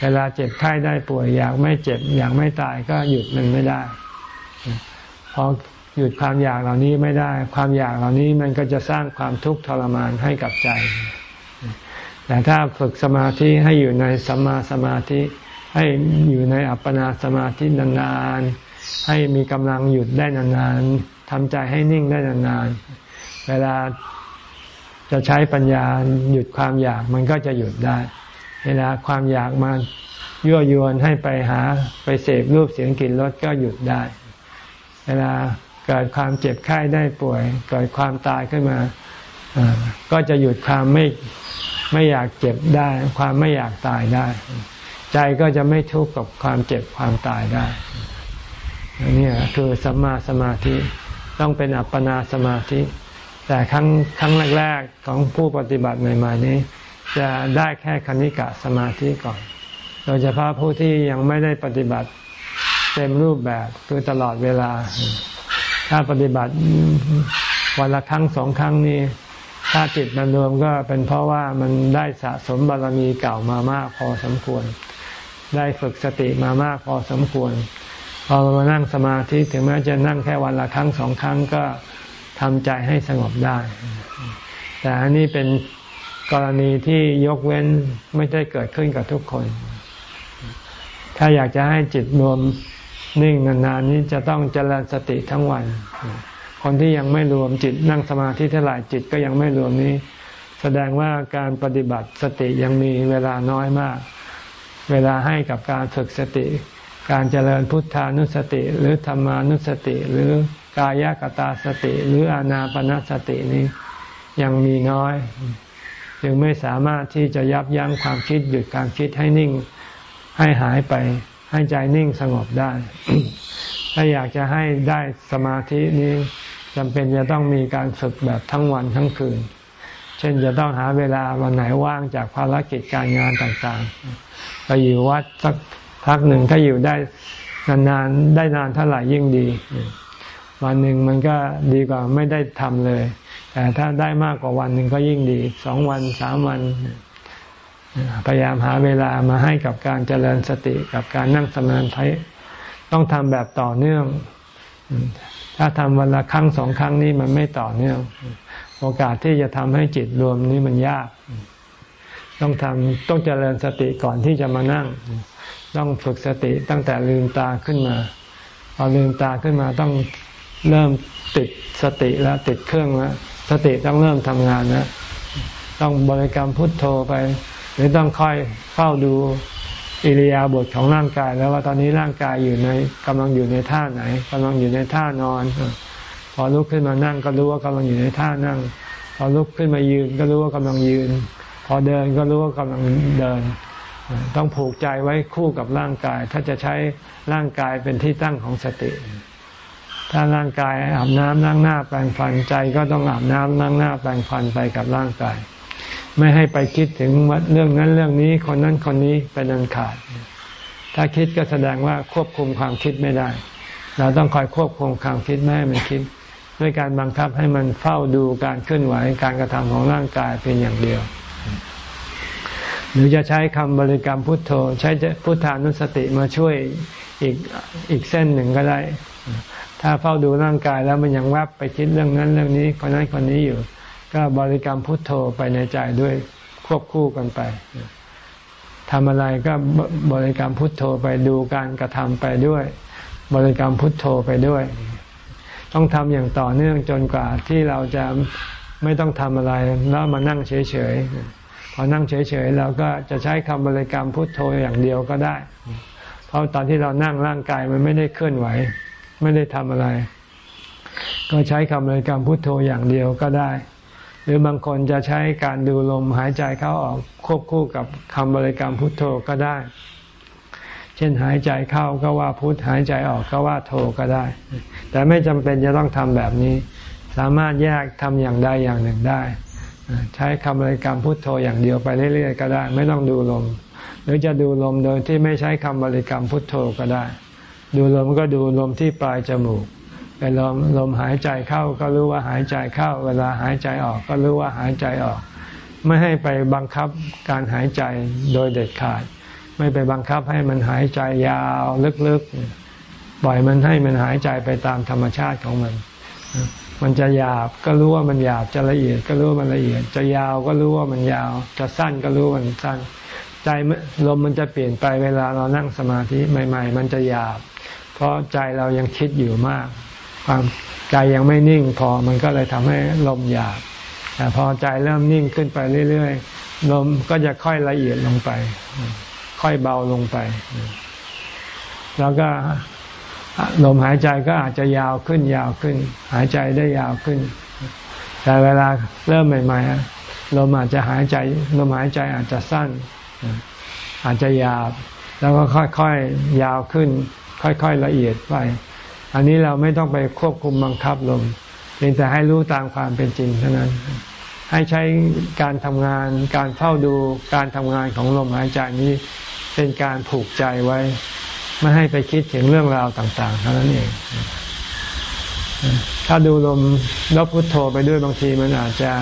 เวลาเจ็บไข้ได้ป่วย อยากไม่เจ็บ อยากไม่ตายก็หยุดมันไม่ได้ พอหยุดความอยากเหล่านี้ไม่ได้ ความอยากเหล่านี้มันก็จะสร้างความทุกข์ทรมานให้กับใจ แต่ถ้าฝึกสมาธิให้อยู่ในสัมมาสมาธิ ให้อยู่ในอัปปนาสมาธินานๆ ให้มีกำลังหยุดได้นานๆทำใจให้นิ่งได้นานๆ เวลาจะใช้ปัญญาหยุดความอยากมันก็จะหยุดได้ เวลาความอยากมายั่วยวนให้ไปหาไปเสพรูปเสียงกลิ่นรสก็หยุดได้ เวลาเกิดความเจ็บไข้ได้ป่วย เกิดความตายขึ้นมาก็จะหยุดความไม่ไม่อยากเจ็บได้ ความไม่อยากตายได้ ใจก็จะไม่ทุกข์กับความเจ็บความตายได้อันนี้คือสัมมาสมาธิต้องเป็นอัปปนาสมาธิ แต่ครั้งครั้งแรกๆของผู้ปฏิบัติใหม่ๆนี้ จะได้แค่คณิกะสมาธิก่อน โดยเฉพาะผู้ที่ยังไม่ได้ปฏิบัติเต็มรูปแบบคือตลอดเวลา ถ้าปฏิบัติวันละครั้งสองครั้งนี้ ถ้าจิตมันรวมก็เป็นเพราะว่ามันได้สะสมบารมีเก่ามามากพอสมควร ได้ฝึกสติมามากพอสมควร พอมานั่งสมาธิถึงแม้จะนั่งแค่วันละครั้งสองครั้งก็ทำใจให้สงบได้ แต่อันนี้เป็นกรณีที่ยกเว้นไม่ได้เกิดขึ้นกับทุกคน ถ้าอยากจะให้จิตรวมนิ่งนานๆนี้จะต้องเจริญสติทั้งวัน คนที่ยังไม่รวมจิตนั่งสมาธิเท่าไหร่จิตก็ยังไม่รวมนี้ แสดงว่าการปฏิบัติสติยังมีเวลาน้อยมาก เวลาให้กับการฝึกสติ การเจริญพุทธานุสติ หรือธรรมานุสติ หรือกายกตาสติ หรืออานาปนาสตินี้ยังมีน้อยจึงไม่สามารถที่จะยับยั้งความคิดหยุดการคิดให้นิ่งให้หายไป ให้ใจนิ่งสงบได้ ถ้าอยากจะให้ได้สมาธินี้จำเป็นจะต้องมีการฝึกแบบทั้งวันทั้งคืน เช่นจะต้องหาเวลาวันไหนว่างจากภารกิจการงานต่างๆ ไปอยู่วัดสักพักหนึ่งถ้าอยู่ได้นานๆได้นานเท่าไหร่ยิ่งดี วันหนึ่งมันก็ดีกว่าไม่ได้ทำเลย แต่ถ้าได้มากกว่าวันหนึ่งก็ยิ่งดีสองวันสามวันพยายามหาเวลามาให้กับการเจริญสติกับการนั่งสมาธิต้องทำแบบต่อเนื่อง ถ้าทำวันละครั้งสองครั้งนี้มันไม่ต่อเนื่อง โอกาสที่จะทำให้จิตรวมนี้มันยาก ต้องทำต้องเจริญสติก่อนที่จะมานั่ง ต้องฝึกสติตั้งแต่ลืมตาขึ้นมาพอลืมตาขึ้นมาต้องเริ่มติดสติแล้วติดเครื่องแล้วสติต้องเริ่มทำงานนะต้องบริกรรมพุทโธไป หรือต้องค่อยเฝ้าดูอิริยาบถของร่างกาย แล้วว่าตอนนี้ร่างกายอยู่ในกำลังอยู่ในท่าไหนกำลังอยู่ในท่านอน พอลุกขึ้นมานั่งก็รู้ว่ากำลังอยู่ในท่านั่ง พอลุกขึ้นมายืนก็รู้ว่ากำลังยืน พอเดินก็รู้ว่ากำลังเดิน ต้องผูกใจไว้คู่กับร่างกาย ถ้าจะใช้ร่างกายเป็นที่ตั้งของสติ ถ้าร่างกายอาบน้ำล้างหน้าแปรงฟันใจก็ต้องอาบน้ำล้างหน้าแปรงฟันไปกับร่างกาย ไม่ให้ไปคิดถึงเรื่องนั้นเรื่องนี้คนนั้นคนนี้เป็นอันขาด ถ้าคิดก็แสดงว่าควบคุมความคิดไม่ได้ เราต้องคอยควบคุมความคิดไม่ให้มันคิดด้วยการบังคับให้มันเฝ้าดูการเคลื่อนไหวการกระทำของร่างกายเพียงอย่างเดียว หรือจะใช้คำบริกรรมพุทโธ ใช้พุทธานุสติมาช่วยอีกอีกเส้นหนึ่งก็ได้ ถ้าเฝ้าดูร่างกายแล้วมันยังแวบไปคิดเรื่องนั้นเรื่องนี้คนนั้นคนนี้อยู่ ก็บริกรรมพุทโธไปในใจด้วยควบคู่กันไปทำอะไรก็บริกรรมพุทโธไปดูการกระทำไปด้วย บริกรรมพุทโธไปด้วย ต้องทำอย่างต่อเนื่องจนกว่าที่เราจะไม่ต้องทำอะไรแล้วมานั่งเฉยๆ อนั่งเฉยๆเราก็จะใช้คำบริกรรมพุทโธอย่างเดียวก็ได้ เพราะตอนที่เรานั่งร่างกายมันไม่ได้เคลื่อนไหว ไม่ได้ทำอะไร ก็ใช้คำบริกรรมพุทโธอย่างเดียวก็ได้ หรือบางคนจะใช้การดูลมหายใจเข้าออกควบคู่กับคำบริกรรมพุทโธก็ได้ เช่นหายใจเข้าก็ว่าพุทหายใจออกก็ว่าโธก็ได้ แต่ไม่จำเป็นจะต้องทำแบบนี้ สามารถแยกทำอย่างใดอย่างหนึ่งได้ ใช้คำบริกรรมพุทโธอย่างเดียวไปเรื่อยๆก็ได้ ไม่ต้องดูลม หรือจะดูลมโดยที่ไม่ใช้คำบริกรรมพุทโธก็ได้ ดูลมก็ดูลมที่ปลายจมูกเวลาลมหายใจเข้าก็รู้ว่าหายใจเข้า เวลาหายใจออกก็รู้ว่าหายใจออก ไม่ให้ไปบังคับการหายใจโดยเด็ดขาด ไม่ไปบังคับให้มันหายใจยาวลึกๆปล่อยมันให้มันหายใจไปตามธรรมชาติของมัน มันจะหยาบก็รู้ว่ามันหยาบจะละเอียดก็รู้ว่ามันละเอียด จะยาวก็รู้ว่ามันยาว จะสั้นก็รู้ว่ามันสั้น ใจลมมันจะเปลี่ยนไปเวลาเรานั่งสมาธิใหม่ ๆ มันจะหยาบ เพราะใจเรายังคิดอยู่มาก ความใจยังไม่นิ่งพอมันก็เลยทำให้ลมหยาบ แต่พอใจเริ่มนิ่งขึ้นไปเรื่อยๆลมก็จะค่อยละเอียดลงไป ค่อยเบาลงไป แล้วก็ ลมหายใจก็อาจจะยาวขึ้นยาวขึ้น หายใจได้ยาวขึ้น แต่เวลาเริ่มใหม่ๆลมอาจจะหายใจลมหายใจอาจจะสั้น อาจจะยาบแล้วก็ค่อยๆยาวขึ้น ค่อยๆละเอียดไป อันนี้เราไม่ต้องไปควบคุมบังคับลมเพียงแต่ให้รู้ตามความเป็นจริงเท่านั้น ให้ใช้การทำงาน การเฝ้าดูการทำงานของลมหายใจนี้เป็นการผูกใจไว้ ไม่ให้ไปคิดถึงเรื่องราวต่าง ๆ เท่านั้นเอง ถ้าดูลมแล้วพุโทโธไปด้วยบางทีมันอาจจะ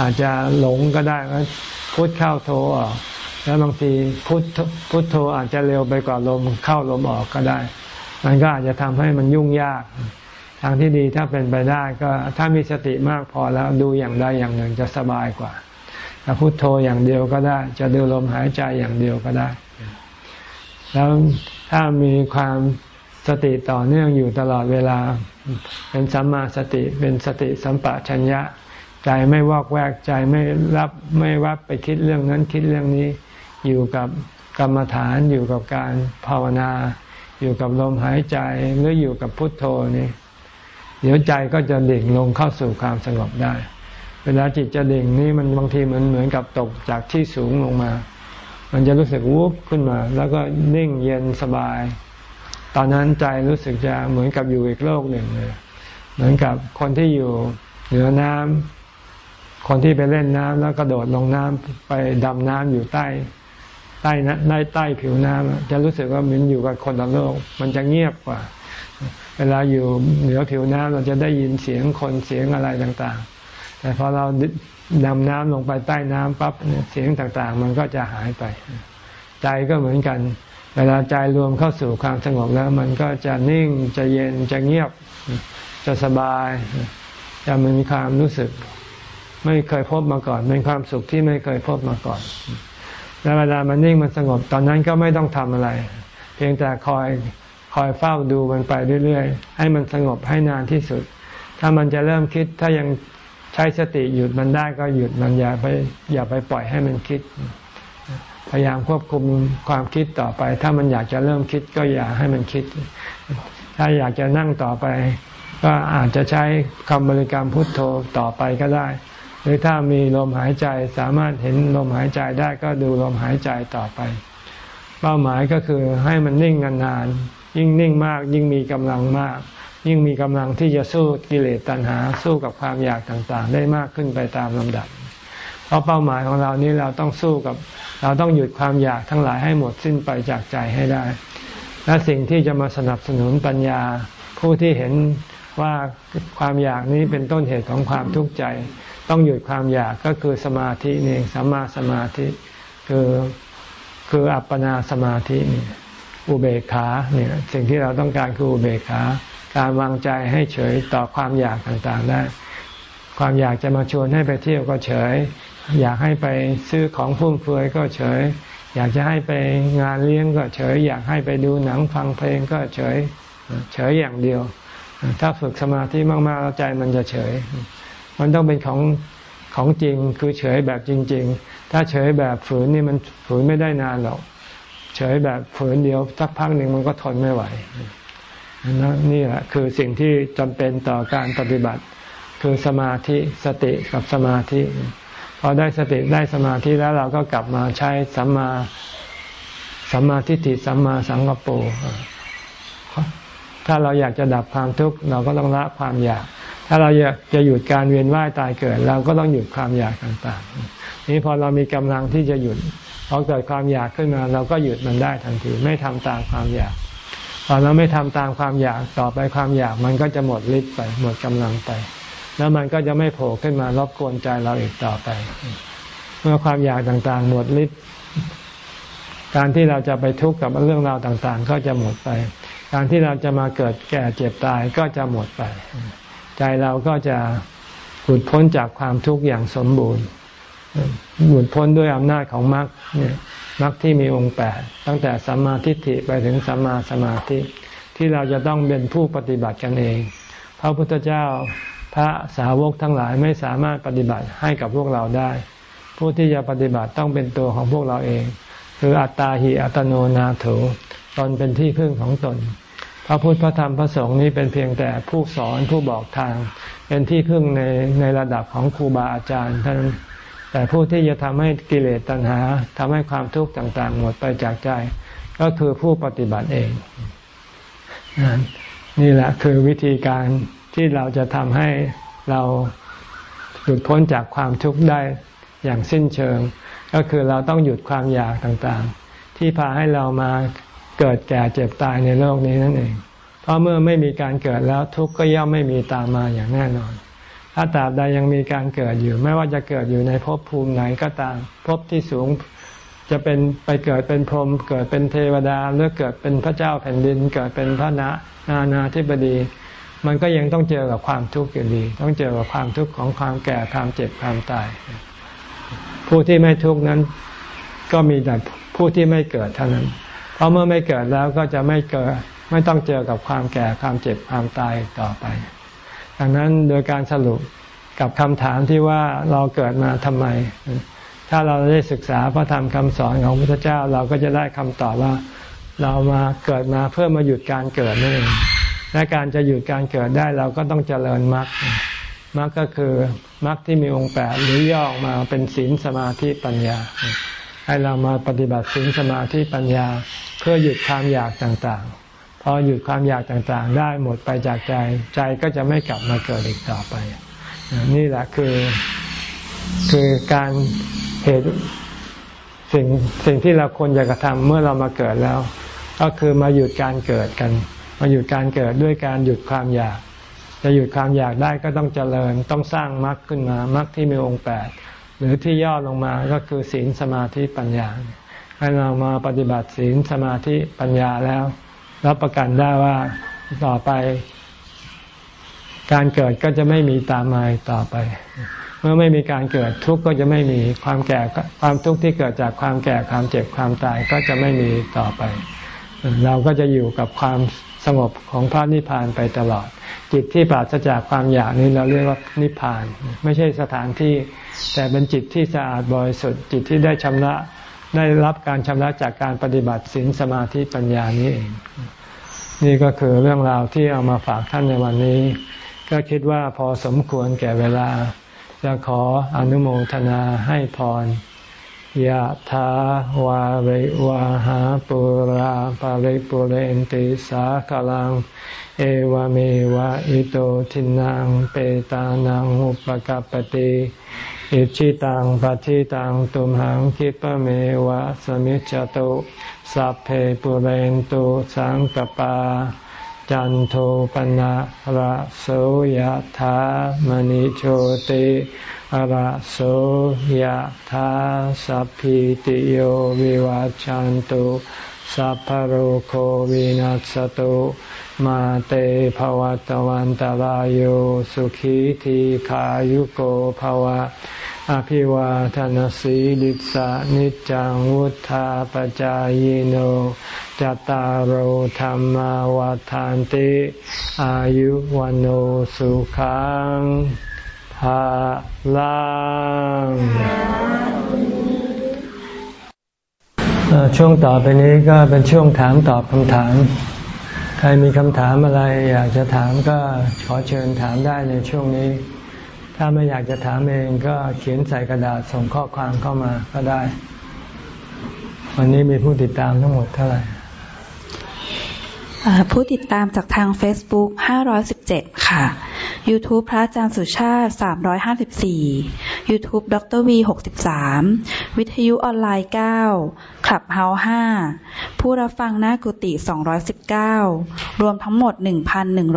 อาจจะหลงก็ได้ว่าพุทเข้าโทออก แล้วบางทีพุทพุทโธอาจจะเร็วไปกว่าลมเข้าลมออกก็ได้ มันก็อาจจะทำให้มันยุ่งยาก ทางที่ดีถ้าเป็นไปได้ก็ถ้ามีสติมากพอแล้วดูอย่างใดอย่างหนึ่งจะสบายกว่าจะพุทโธอย่างเดียวก็ได้ จะดูลมหายใจอย่างเดียวก็ได้ แล้วถ้ามีความสติต่อเนื่องอยู่ตลอดเวลา เป็นสัมมาสติเป็นสติสัมปชัญญะ ใจไม่วอกแวกใจไม่รับไม่รับไปคิดเรื่องนั้นคิดเรื่องนี้ อยู่กับกรรมฐานอยู่กับการภาวนา อยู่กับลมหายใจหรืออยู่กับพุทโธนี่เดี๋ยวใจก็จะดิ่งลงเข้าสู่ความสงบได้ เวลาจิตจะดิ่งนี่มันบางทีมันเหมือนกับตกจากที่สูงลงมา มันจะรู้สึกวุบขึ้นมา แล้วก็นิ่งเย็นสบาย ตอนนั้นใจรู้สึกจะเหมือนกับอยู่อีกโลกหนึ่งเลยเหมือนกับคนที่อยู่เหนือน้ำคนที่ไปเล่นน้ำแล้วกระโดดลงน้ำไปดำน้ำอยู่ใต้ ใต้นะใต้ใต้ผิวน้ำจะรู้สึกว่าเหมือนอยู่กับคนละโลก มันจะเงียบกว่า เวลาอยู่เหนือผิวน้ำเราจะได้ยินเสียงคนเสียงอะไรต่างๆ แต่พอเรา ดำน้ำลงไปใต้น้ำปั๊บเสียงต่างๆ มันก็จะหายไป ใจก็เหมือนกัน เวลาใจรวมเข้าสู่ความสงบแล้ว มันก็จะนิ่งจะเย็นจะเงียบ จะสบาย จะมีความรู้สึก ไม่เคยพบมาก่อน เป็นความสุขที่ไม่เคยพบมาก่อน แล้วเวลามันนิ่งมันสงบตอนนั้นก็ไม่ต้องทำอะไร เพียงแต่คอยคอยเฝ้าดูมันไปเรื่อยๆ ให้มันสงบให้นานที่สุด ถ้ามันจะเริ่มคิดถ้ายัง ใช้สติหยุดมันได้ก็หยุดมันอย่าไปอย่าไปปล่อยให้มันคิด พยายามควบคุมความคิดต่อไป ถ้ามันอยากจะเริ่มคิดก็อย่าให้มันคิด ถ้าอยากจะนั่งต่อไป ก็อาจจะใช้คำบริกรรมพุทโธต่อไปก็ได้ หรือถ้ามีลมหายใจสามารถเห็นลมหายใจได้ก็ดูลมหายใจต่อไป เป้าหมายก็คือให้มันนิ่งนานๆยิ่งนิ่งมากยิ่งมีกำลังมาก ยิ่งมีกำลังที่จะสู้กิเลสตัณหาสู้กับความอยากต่างๆ ได้มากขึ้นไปตามลำดับ เพราะเป้าหมายของเรานี้เราต้องสู้กับ เราต้องหยุดความอยากทั้งหลายให้หมดสิ้นไปจากใจให้ได้ และสิ่งที่จะมาสนับสนุนปัญญา ผู้ที่เห็นว่าความอยากนี้เป็นต้นเหตุของความทุกข์ใจ ต้องหยุดความอยากก็คือสมาธินี่สัมมาสมาธิคือคืออัปปนาสมาธินี่อุเบกขาเนี่ยสิ่งที่เราต้องการคืออุเบกขา การวางใจให้เฉยต่อความอยากต่างๆได้ ความอยากจะมาชวนให้ไปเที่ยวก็เฉย อยากให้ไปซื้อของฟุ่มเฟือยก็เฉย อยากจะให้ไปงานเลี้ยงก็เฉย อยากให้ไปดูหนังฟังเพลงก็เฉย เฉยอย่างเดียว ถ้าฝึกสมาธิมากๆแล้วใจมันจะเฉย มันต้องเป็นของของจริงคือเฉยแบบจริง ๆ ถ้าเฉยแบบฝืนนี่มันฝืนไม่ได้นานหรอก เฉยแบบฝืนเดียวสักพักหนึ่งมันก็ทนไม่ไหว น,นี่แหละคือสิ่งที่จำเป็นต่อการปฏิบัติ คือสมาธิสติกับสมาธิ พอได้สติได้สมาธิแล้วเราก็กลับมาใช้สัมมาสัมมาทิฏฐิสัมมาสังกปรถ้าเราอยากจะดับความทุกข์เราก็ต้องละความอยาก ถ้าเราอยากจะหยุดการเวียนว่ายตายเกิด เราก็ต้องหยุดความอยากต่างๆ นี้พอเรามีกำลังที่จะหยุดพอเกิดความอยากขึ้นมา เราก็หยุดมันได้ทันที ไม่ทำตามความอยาก อเราไม่ทำตามความอยากต่อไปความอยากมันก็จะหมดฤทธิ์ไป หมดกำลังไป แล้วมันก็จะไม่โผล่ขึ้นมารบกวนใจเราอีกต่อไป เมื่อความอยากต่างๆ หมดฤทธิ์การที่เราจะไปทุกข์กับเรื่องราวต่างๆ ก็จะหมดไป การที่เราจะมาเกิดแก่เจ็บตายก็จะหมดไป ใจเราก็จะหลุดพ้นจากความทุกข์อย่างสมบูรณ์หลุดพ้นด้วยอำนาจของมรรคเนี่ย มรรคที่มีองค์แปดตั้งแต่สัมมาทิฏฐิไปถึงสัมมาสมาธิ ที่เราจะต้องเป็นผู้ปฏิบัติกันเอง พระพุทธเจ้าพระสาวกทั้งหลายไม่สามารถปฏิบัติให้กับพวกเราได้ ผู้ที่จะปฏิบัติต้องเป็นตัวของพวกเราเอง คืออัตตาหิอัตโนนาโถตนเป็นที่พึ่งของตน พระพุทธพระธรรมพระสงฆ์นี้เป็นเพียงแต่ผู้สอนผู้บอกทาง เป็นที่พึ่งในในระดับของครูบาอาจารย์ท่าน แต่ผู้ที่จะทำให้กิเลสตัณหาทำให้ความทุกข์ต่างๆ หมดไปจากใจ ก็คือผู้ปฏิบัติเอง นี่แหละคือวิธีการที่เราจะทำให้เราหลุดพ้นจากความทุกข์ได้อย่างสิ้นเชิง ก็คือเราต้องหยุดความอยากต่างๆ ที่พาให้เรามาเกิดแก่เจ็บตายในโลกนี้นั่นเอง เพราะเมื่อไม่มีการเกิดแล้วทุกข์ก็ย่อมไม่มีตามมาอย่างแน่นอน ถ้าตราบใดยังมีการเกิดอยู่ ไม่ว่าจะเกิดอยู่ในภพภูมิไหนก็ตามภพที่สูงจะเป็นไปเกิดเป็นพรหมเกิดเป็นเทวดาหรือเกิดเป็นพระเจ้าแผ่นดิน เกิดเป็นพระนานานาธิบดี มันก็ยังต้องเจอกับความทุกข์อยู่ดี ต้องเจอกับความทุกข์ของความแก่ความเจ็บความตาย ผู้ที่ไม่ทุกข์นั้นก็มีแต่ผู้ที่ไม่เกิดเท่านั้น เพราะเมื่อไม่เกิดแล้วก็จะไม่เกิดไม่ต้องเจอกับความแก่ความเจ็บความตายต่อไป ดังนั้นโดยการสรุปกับคำถามที่ว่าเราเกิดมาทำไม ถ้าเราได้ศึกษาพระธรรมคำสอนของพระพุทธเจ้าเราก็จะได้คำตอบว่า เรามาเกิดมาเพื่อมาหยุดการเกิดนั่นเองและการจะหยุดการเกิดได้เราก็ต้องเจริญมรรคมรรคก็คือมรรคที่มีองค์แปดหรือย่อออกมาเป็นศีลสมาธิปัญญา ให้เรามาปฏิบัติศีลสมาธิปัญญา เพื่อหยุดความอยากต่างๆ พอหยุดความอยากต่างๆ ได้หมดไปจากใจใจก็จะไม่กลับมาเกิดอีกต่อไป นี่แหละคือคือการเหตุสิ่งสิ่งที่เราควรจะกระทำเมื่อเรามาเกิดแล้ว ก็คือมาหยุดการเกิดกัน มาหยุดการเกิดด้วยการหยุดความอยาก จะหยุดความอยากได้ก็ต้องเจริญต้องสร้างมรรคขึ้นมามรรคที่มีองค์แปดหรือที่ย่อลงมาก็คือศีลสมาธิปัญญาให้เรามาปฏิบัติศีลสมาธิปัญญาแล้ว รับประกันได้ว่าต่อไป การเกิดก็จะไม่มีตามมาต่อไป เมื่อไม่มีการเกิดทุกข์ก็จะไม่มีความแก่ความทุกข์ที่เกิดจากความแก่ความเจ็บความตายก็จะไม่มีต่อไป เราก็จะอยู่กับความสงบของพระนิพพานไปตลอด จิตที่ปราศจากความอยากนี้เราเรียกว่านิพพาน ไม่ใช่สถานที่ แต่เป็นจิตที่สะอาดบริสุทธิ์จิตที่ได้ชำระ ได้รับการชำระจากการปฏิบัติศีลสมาธิปัญญานี้เอง นี่ก็คือเรื่องราวที่เอามาฝากท่านในวันนี้ ก็คิดว่าพอสมควรแก่เวลา จะขออนุโมทนาให้พรยะถาวาริวาหาปุราปาริปุเรนติสากลัง เอวเมวะอิโตทินังเปตานังอุปกัปติ อิชิตังปฏิตังตุมหังคิปเมวะสมิจจตุสัพเพปุเรนตุสังกปา จันโทปนะระโสยธามณิโชติระโสยธาสัพพิติโยวิวัจจันตุ สัพพโรโควินัสตุมาเตภวัตวันตารโยสุขีทีขายุโกภวะ อภิวาทานสีลิสานิจังวุธาปจายโนจตารโหธรรมวาทานติ อายุวันโอสุขังภาลัง ช่วงต่อไปนี้ก็เป็นช่วงถามตอบคำถาม ใครมีคำถามอะไร อยากจะถามก็ขอเชิญถามได้ในช่วงนี้ ถ้าไม่อยากจะถามเองก็เขียนใส่กระดาษส่งข้อความเข้ามาก็ได้ วันนี้มีผู้ติดตามทั้งหมดเท่าไหร่ ผู้ติดตามจากทาง Facebook 517 ค่ะ YouTube พระอาจารย์สุชาติ 354 YouTube ดร V 63วิทยุออนไลน์9คลับเฮาส์5ผู้รับฟังหน้ากุฏิ219รวมทั้งหมด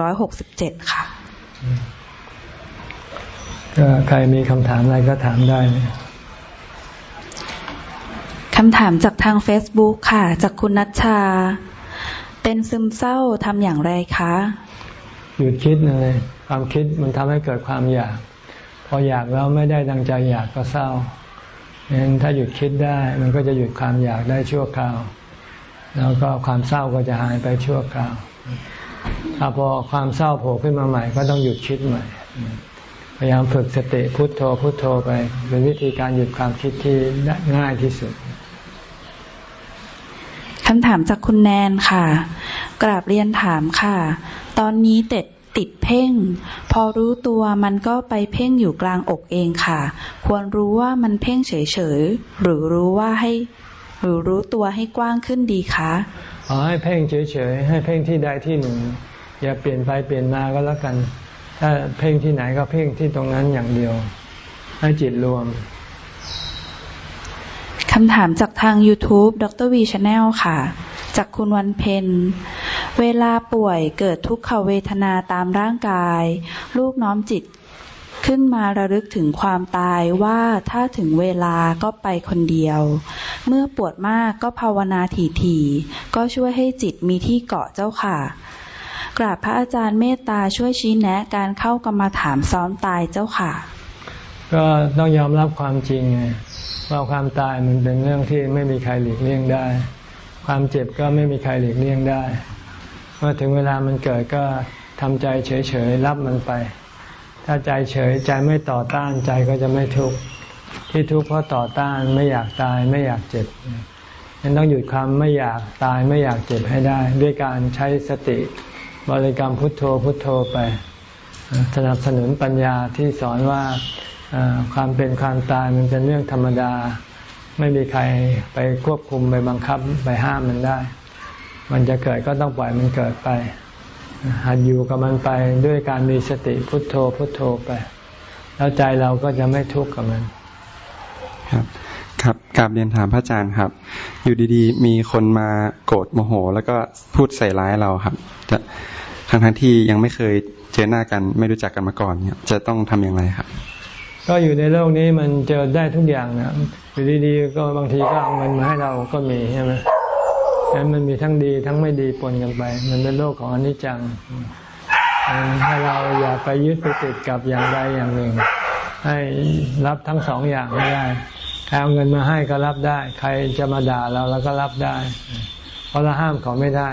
1,167ค่ะ ก็ใครมีคำถามอะไรก็ถามได้คำถามจากทาง Facebook ค่ะ จากคุณนัชชา เป็นซึมเศร้าทำอย่างไรคะ หยุดคิดเลยความคิดมันทำให้เกิดความอยาก พออยากแล้วไม่ได้ดังใจอยากก็เศร้าเงั้นถ้าหยุดคิดได้มันก็จะหยุดความอยากได้ชั่วคราว แล้วก็ความเศร้าก็จะหายไปชั่วคราวถ้าพอความเศร้าโผล่ขึ้นมาใหม่ ก็ต้องหยุดคิดใหม่ พยายามฝึกสติพุโทโธพุโทโธไป เป็นวิธีการหยุดความคิดที่ง่ายที่สุดคำถามจากคุณแนนค่ะ กราบเรียนถามค่ะ ตอนนี้เต็ด ติดเพ่ง พอรู้ตัวมันก็ไปเพ่งอยู่กลางอกเองค่ะ ควรรู้ว่ามันเพ่งเฉยๆหรือรู้ว่าให้หรือรู้ตัวให้กว้างขึ้นดีคะขอให้เพ่งเฉยๆให้เพ่งที่ใดที่หนึ่ง อย่าเปลี่ยนไปเปลี่ยนมาก็แล้วกัน ถ้าเพ่งที่ไหนก็เพ่งที่ตรงนั้นอย่างเดียว ให้จิตรวมคำถามจากทาง YouTube ดรวีชาแนลค่ะ จากคุณวันเพน เวลาป่วยเกิดทุกขเวทนาตามร่างกาย ลูกน้อมจิตขึ้นมาระลึกถึงความตายว่าถ้าถึงเวลาก็ไปคนเดียว เมื่อปวดมากก็ภาวนาถี่ๆก็ช่วยให้จิตมีที่เกาะเจ้าค่ะ กราบพระอาจารย์เมตตาช่วยชี้แนะการเข้ากรรมาถามซ้อมตายเจ้าค่ะ ก็ต้องยอมรับความจริงไงว่าความตายมันเป็นเรื่องที่ไม่มีใครหลีกเลี่ยงได้ ความเจ็บก็ไม่มีใครหลีกเลี่ยงได้ เมื่อถึงเวลามันเกิดก็ทำใจเฉยๆรับมันไป ถ้าใจเฉยใจไม่ต่อต้านใจก็จะไม่ทุกข์ที่ทุกข์เพราะต่อต้านไม่อยากตายไม่อยากเจ็บยังต้องหยุดความไม่อยากตายไม่อยากเจ็บให้ได้ ด้วยการใช้สติบริกรรมพุทโธพุทโธไป สนับสนุนปัญญาที่สอนว่าความเป็นความตายมันเป็นเรื่องธรรมดา ไม่มีใครไปควบคุมไปบังคับไปห้ามมันได้ มันจะเกิดก็ต้องปล่อยมันเกิดไป หัดอยู่กับมันไปด้วยการมีสติพุทโธพุทโธไป แล้วใจเราก็จะไม่ทุกข์กับมัน ครับครับกราบเรียนถามพระอาจารย์ครับ อยู่ดีๆ มีคนมาโกรธโมโห แล้วก็พูดใส่ร้ายเราครับ จะทั้งทั้งที่ยังไม่เคยเจอหน้ากันไม่รู้จักกันมาก่อนเนี่ยจะต้องทำอย่างไรครับ ก็อยู่ในโลกนี้มันเจอได้ทุกอย่างนะอยู่ดีๆ ก็บางทีก็เอาเงินมาให้เราก็มีใช่ไหม นั้นมันมีทั้งดีทั้งไม่ดีปนกันไป มันเป็นโลกของอนิจจังให้เราอย่าไปยึดไปติดกับอย่างใดอย่างหนึ่ง ให้รับทั้งสองอย่างไม่ได้ใครเอาเงินมาให้ก็รับได้ ใครจะมาด่าเราเราก็รับได้ เพราะเราห้ามเขาไม่ได้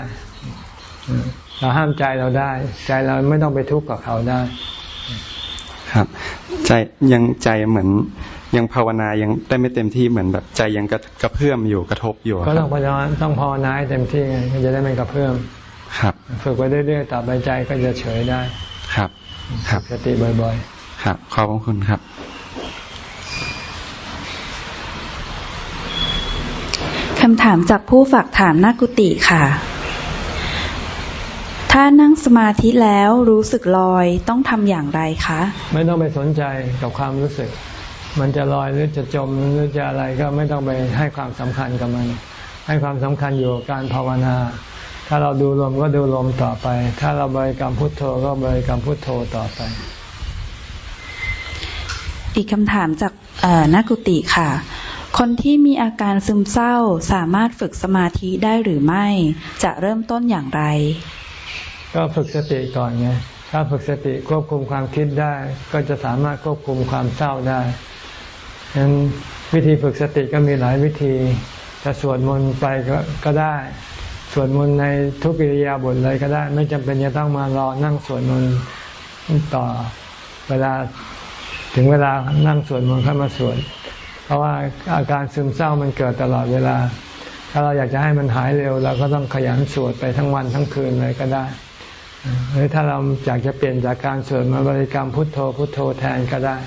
เราห้ามใจเราได้ ใจเราไม่ต้องไปทุกข์กับเขาได้ ครับ ใจยังใจเหมือน ยังภาวนายังได้ไม่เต็มที่เหมือนแบบใจยังกระกระเพื่อมอยู่กระทบอยู่ก็ต้องภาวนาต้องภาวนาให้เต็มที่ก็จะได้ไม่กระเพื่อมครับฝึกไปเรื่อยๆต่อไปใจก็จะเฉยได้ ครับ ครับสติบ่อยๆ ครับ ขอบคุณครับ คำถามจากผู้ฝากถามนักกุติค่ะ ถ้านั่งสมาธิแล้วรู้สึกลอยต้องทำอย่างไรคะ ไม่ต้องไปสนใจกับความรู้สึก มันจะลอยหรือจะจมหรือจะอะไรก็ไม่ต้องไปให้ความสำคัญกับมัน ให้ความสำคัญอยู่กับการภาวนา ถ้าเราดูลมก็ดูลมต่อไป ถ้าเราบริกรรมพุทโธก็บริกรรมพุทโธต่อไป อีกคำถามจากนักกุติค่ะ คนที่มีอาการซึมเศร้าสามารถฝึกสมาธิได้หรือไม่ จะเริ่มต้นอย่างไร ก็ฝึกสติก่อนไงถ้าฝึกสติควบคุมความคิดได้ ก็จะสามารถควบคุมความเศร้าได้ ฉะนั้นวิธีฝึกสติก็มีหลายวิธีจะสวดมนต์ไปก็ก็ได้สวดมนต์ในทุกิริยาบถเลยก็ได้ ไม่จำเป็นจะต้องมารอนั่งสวดมนต์ต่อเวลาถึงเวลานั่งสวดมนต์เข้ามาสวดเพราะว่าอาการซึมเศร้ามันเกิดตลอดเวลา ถ้าเราอยากจะให้มันหายเร็วเราก็ต้องขยันสวดไปทั้งวันทั้งคืนเลยก็ได้หรือถ้าเราอยากจะเปลี่ยนจากการสวดมาบริกรรมพุทโธพุทโธแทนก็ได้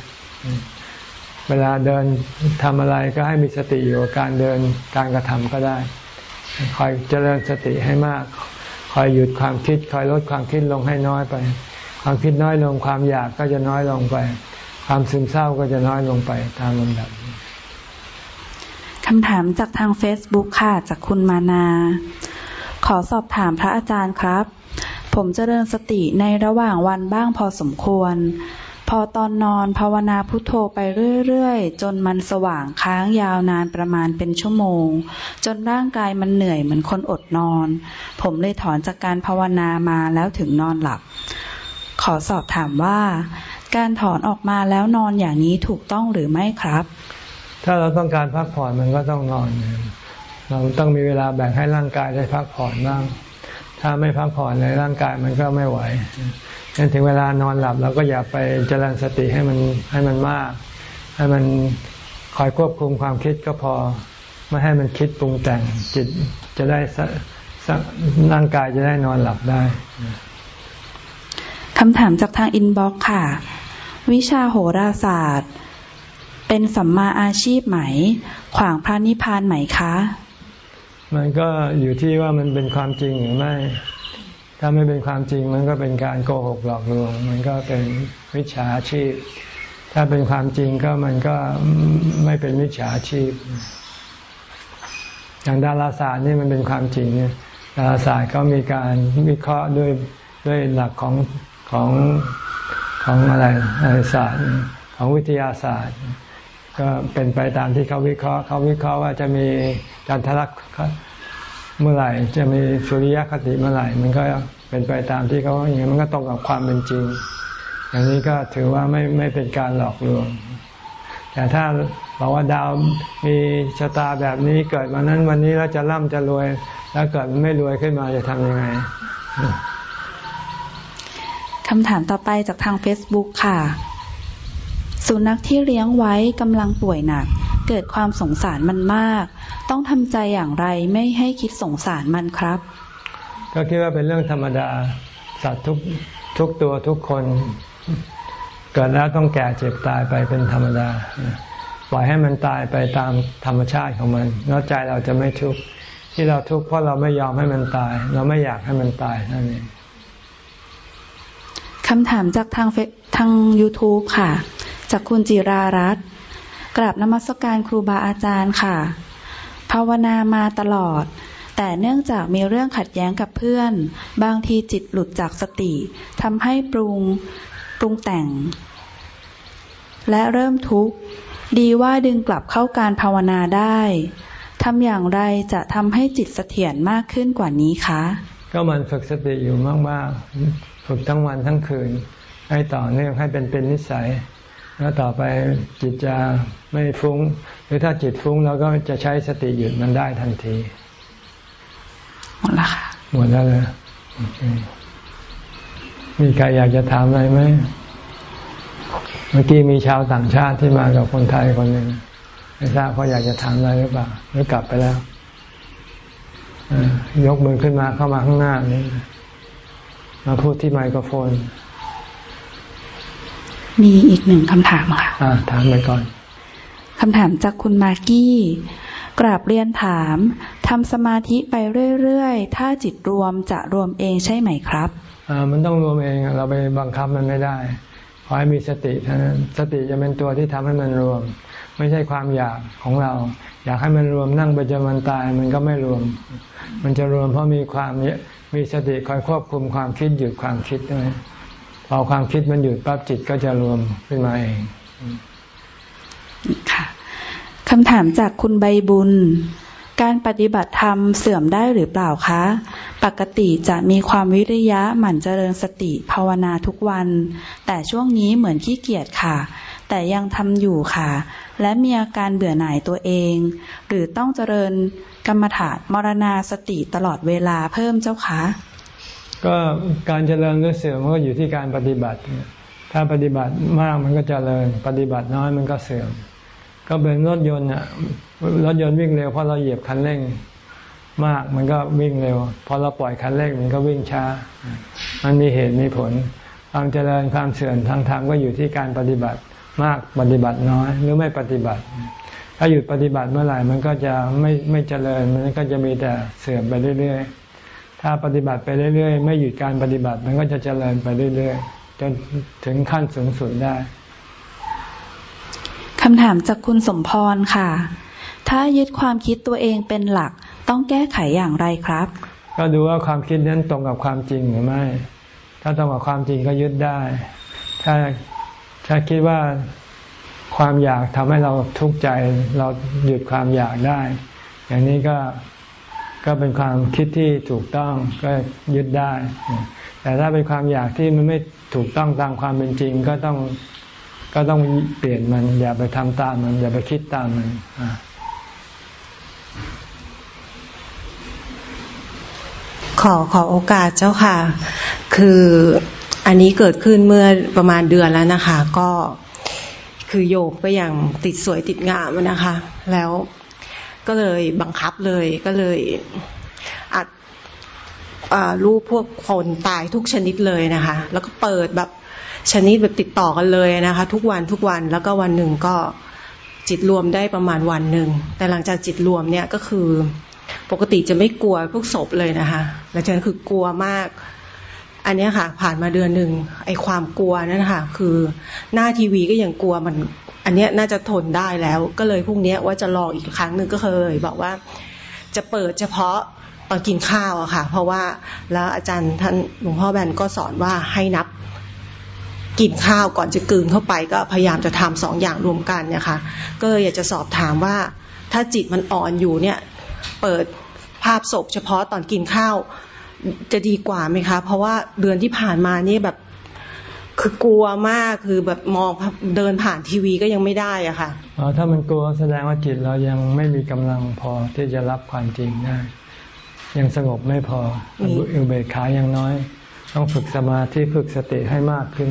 เวลาเดินทำอะไรก็ให้มีสติอยู่กับการเดินการกระทำก็ได้ คอยเจริญสติให้มาก คอยหยุดความคิด คอยลดความคิดลงให้น้อยไป ความคิดน้อยลงความอยากก็จะน้อยลงไป ความซึมเศร้าก็จะน้อยลงไปตามลำดับคำถามจากทาง Facebook ค่ะ จากคุณมานา ขอสอบถามพระอาจารย์ครับ ผมเจริญสติในระหว่างวันบ้างพอสมควร พอตอนนอนภาวนาพุทโธไปเรื่อยๆ จนมันสว่างค้างยาวนานประมาณเป็นชั่วโมง จนร่างกายมันเหนื่อยเหมือนคนอดนอน ผมเลยถอนจากการภาวนามาแล้วถึงนอนหลับ ขอสอบถามว่า การถอนออกมาแล้วนอนอย่างนี้ถูกต้องหรือไม่ครับ ถ้าเราต้องการพักผ่อนมันก็ต้องนอน เราต้องมีเวลาแบ่งให้ร่างกายได้พักผ่อนบ้างถ้าไม่พักผ่อนในร่างกายมันก็ไม่ไหว งั้นถึงเวลานอนหลับเราก็อย่าไปเจริญสติให้มันให้มันมาก ให้มันคอยควบคุมความคิดก็พอ ไม่ให้มันคิดปรุงแต่งจิตจะได้ร่างกายจะได้นอนหลับได้คำถามจากทางอินบ็อกค่ะ วิชาโหราศาสตร์ เป็นสัมมาอาชีพไหม ขวางพระนิพพานไหมคะ มันก็อยู่ที่ว่ามันเป็นความจริงหรือไม่ ถ้าไม่เป็นความจริงมันก็เป็นการโกหกหลอกลวง มันก็เป็นวิชาชีพ ถ้าเป็นความจริงก็มันก็ไม่เป็นวิชาชีพ อย่างดาราศาสตร์นี่มันเป็นความจริงเนี่ยดาราศาสตร์ก็มีการวิเคราะห์ด้วยด้วยหลักของของของอะไรอะไรศาสตร์ของวิทยาศาสตร์ ก็เป็นไปตามที่เขาวิเคราะห์เขาวิเคราะห์ว่าจะมีจันทรัก เมื่อไหร่จะมีสุริยคติเมื่อไหร่ มันก็เป็นไปตามที่เขาอย่างนี้มันก็ตรงกับความเป็นจริง อย่างนี้ก็ถือว่าไม่ไม่เป็นการหลอกลวง แต่ถ้าบอกว่าดาวมีชะตาแบบนี้เกิดมานั้นวันนี้เราจะร่ำจะรวย แล้วเกิดไม่รวยขึ้นมาจะทำยังไงคำถามต่อไปจากทาง Facebook ค่ะ สุนัขที่เลี้ยงไว้กำลังป่วยหนัก เกิดความสงสารมันมาก ต้องทำใจอย่างไรไม่ให้คิดสงสารมันครับ ก็คิดว่าเป็นเรื่องธรรมดาสัตว์ทุกทุกตัวทุกคน เกิดแล้วต้องแก่เจ็บตายไปเป็นธรรมดา ปล่อยให้มันตายไปตามธรรมชาติของมันแล้วใจเราจะไม่ทุกข์ที่เราทุกข์เพราะเราไม่ยอมให้มันตาย เราไม่อยากให้มันตายนั่นเองคำถามจากทางทาง YouTube ค่ะ จากคุณจิรารัตน์ กราบนมัสการครูบาอาจารย์ค่ะ ภาวนามาตลอด แต่เนื่องจากมีเรื่องขัดแย้งกับเพื่อน บางทีจิตหลุดจากสติทำให้ปรุงปรุงแต่ง และเริ่มทุกข์ ดีว่าดึงกลับเข้าการภาวนาได้ทำอย่างไรจะทำให้จิตเสถียรมากขึ้นกว่านี้คะ ก็มันฝึกสติอยู่มากฝึกทั้งวันทั้งคืน ให้ต่อเนื่องให้เป็นเป็นนิสัย แล้วต่อไปจิตจะไม่ฟุง้ง หรือถ้าจิตฟุ้งเราก็จะใช้สติหยุดมันได้ทันที หมดแล้วค่ะหมดแล้วเลยมีใครอยากจะถามอะไรไหมเมื่อกี้มีชาวต่างชาติที่มากับคนไทยคนหนึ่งไม่ทราบเขาอยากจะถามอะไรหรือเปล่าหรือกลับไปแล้วยกมือขึ้นมาเข้ามาข้างหน้านี้มาพูดที่ไมโครโฟน มีอีกหนึ่งคำถามค่ะอ่าถามไปก่อนคำถามจากคุณมากี้ กราบเรียนถามทำสมาธิไปเรื่อยๆ ถ้าจิตรวมจะรวมเองใช่ไหมครับอ่ามันต้องรวมเองเราไปบังคับมันไม่ได้ขอให้มีสติเท่านั้นสติจะเป็นตัวที่ทำให้มันรวม ไม่ใช่ความอยากของเรา อยากให้มันรวมนั่งไปจนมันตายมันก็ไม่รวม มันจะรวมเพราะมีความมีสติคอยควบคุมความคิดหยุดความคิดด้วย พอความคิดมันหยุดปั๊บจิตก็จะรวมขึ้นมาเองค่ะคำถามจากคุณใบบุญ การปฏิบัติธรรมเสื่อมได้หรือเปล่าคะ ปกติจะมีความวิริยะหมั่นเจริญสติภาวนาทุกวัน แต่ช่วงนี้เหมือนขี้เกียจค่ะ แต่ยังทำอยู่ค่ะ และมีอาการเบื่อหน่ายตัวเอง หรือต้องเจริญกรรมฐานมรณาสติตลอดเวลาเพิ่มเจ้าคะ ก็การเจริญหรือเสื่อมก็อยู่ที่การปฏิบัติ ถ้าปฏิบัติมากมันก็เจริญ ปฏิบัติน้อยมันก็เสื่อม ก็เป็นรถยนต์อะรถยนต์วิ่งเร็วเพราะเราเหยียบคันเร่งมากมันก็วิ่งเร็ว พอเราปล่อยคันเร่งมันก็วิ่งช้า มันมีเหตุมีผล ความเจริญความเสื่อมทางธรรมก็อยู่ที่การปฏิบัติมากปฏิบัติน้อยหรือไม่ปฏิบัติ ถ้าหยุดปฏิบัติเมื่อไหร่มันก็จะไม่ไม่เจริญมันก็จะมีแต่เสื่อมไปเรื่อยๆ ถ้าปฏิบัติไปเรื่อย ๆ ไม่หยุดการปฏิบัติมันก็จะเจริญไปเรื่อย ๆ จนถึงขั้นสูงสุดได้คำถามจากคุณสมพรค่ะ ถ้ายึดความคิดตัวเองเป็นหลักต้องแก้ไขอย่างไรครับ ก็ดูว่าความคิดนั้นตรงกับความจริงหรือไม่ ถ้าตรงกับความจริงก็ยึดได้ ถ้าถ้าคิดว่าความอยากทำให้เราทุกข์ใจเราหยุดความอยากได้ อย่างนี้ก็ ก็เป็นความคิดที่ถูกต้องก็ยึดได้ แต่ถ้าเป็นความอยากที่มันไม่ถูกต้องตามความเป็นจริงก็ต้องก็ต้องเปลี่ยนมัน อย่าไปทำตามมัน อย่าไปคิดตามมันขอขอโอกาสเจ้าค่ะ คืออันนี้เกิดขึ้นเมื่อประมาณเดือนแล้วนะคะ ก็คือโยกไปอย่างติดสวยติดงามนะคะ แล้ว ก็เลยบังคับเลยก็เลยอัดรูปพวกคนตายทุกชนิดเลยนะคะ แล้วก็เปิดแบบชนิดแบบติดต่อกันเลยนะคะ ทุกวันทุกวันแล้วก็วันหนึ่งก็จิตรวมได้ประมาณวันหนึ่ง แต่หลังจากจิตรวมเนี่ยก็คือปกติจะไม่กลัวพวกศพเลยนะคะแล้วฉันคือกลัวมาก อันนี้ค่ะ ผ่านมาเดือนหนึ่งไอความกลัวนั่นนะคะคือหน้าทีวีก็ยังกลัวมัน อันเนี้ยน่าจะทนได้แล้ว ก็เลยพรุ่งนี้ว่าจะลองอีกครั้งหนึ่งก็เคย บอกว่าจะเปิดเฉพาะตอนกินข้าวอะค่ะ เพราะว่าแล้วอาจารย์ท่านหลวงพ่อแบนก็สอนว่าให้นับกินข้าวก่อนจะกลืนเข้าไปก็พยายามจะทำสองอย่างรวมกันเนี่ยค่ะก็เลยอยากจะสอบถามว่าถ้าจิตมันอ่อนอยู่เนี่ย เปิดภาพศพเฉพาะตอนกินข้าวจะดีกว่าไหมคะ เพราะว่าเดือนที่ผ่านมานี่แบบ คือกลัวมากคือแบบมองเดินผ่านทีวีก็ยังไม่ได้อะค่ะอ๋อถ้ามันกลัวแสดงว่าจิตเรายังไม่มีกำลังพอที่จะรับความจริงได้ ยังสงบไม่พออืมอุเบกขายังน้อย ต้องฝึกสมาธิฝึกสติให้มากขึ้น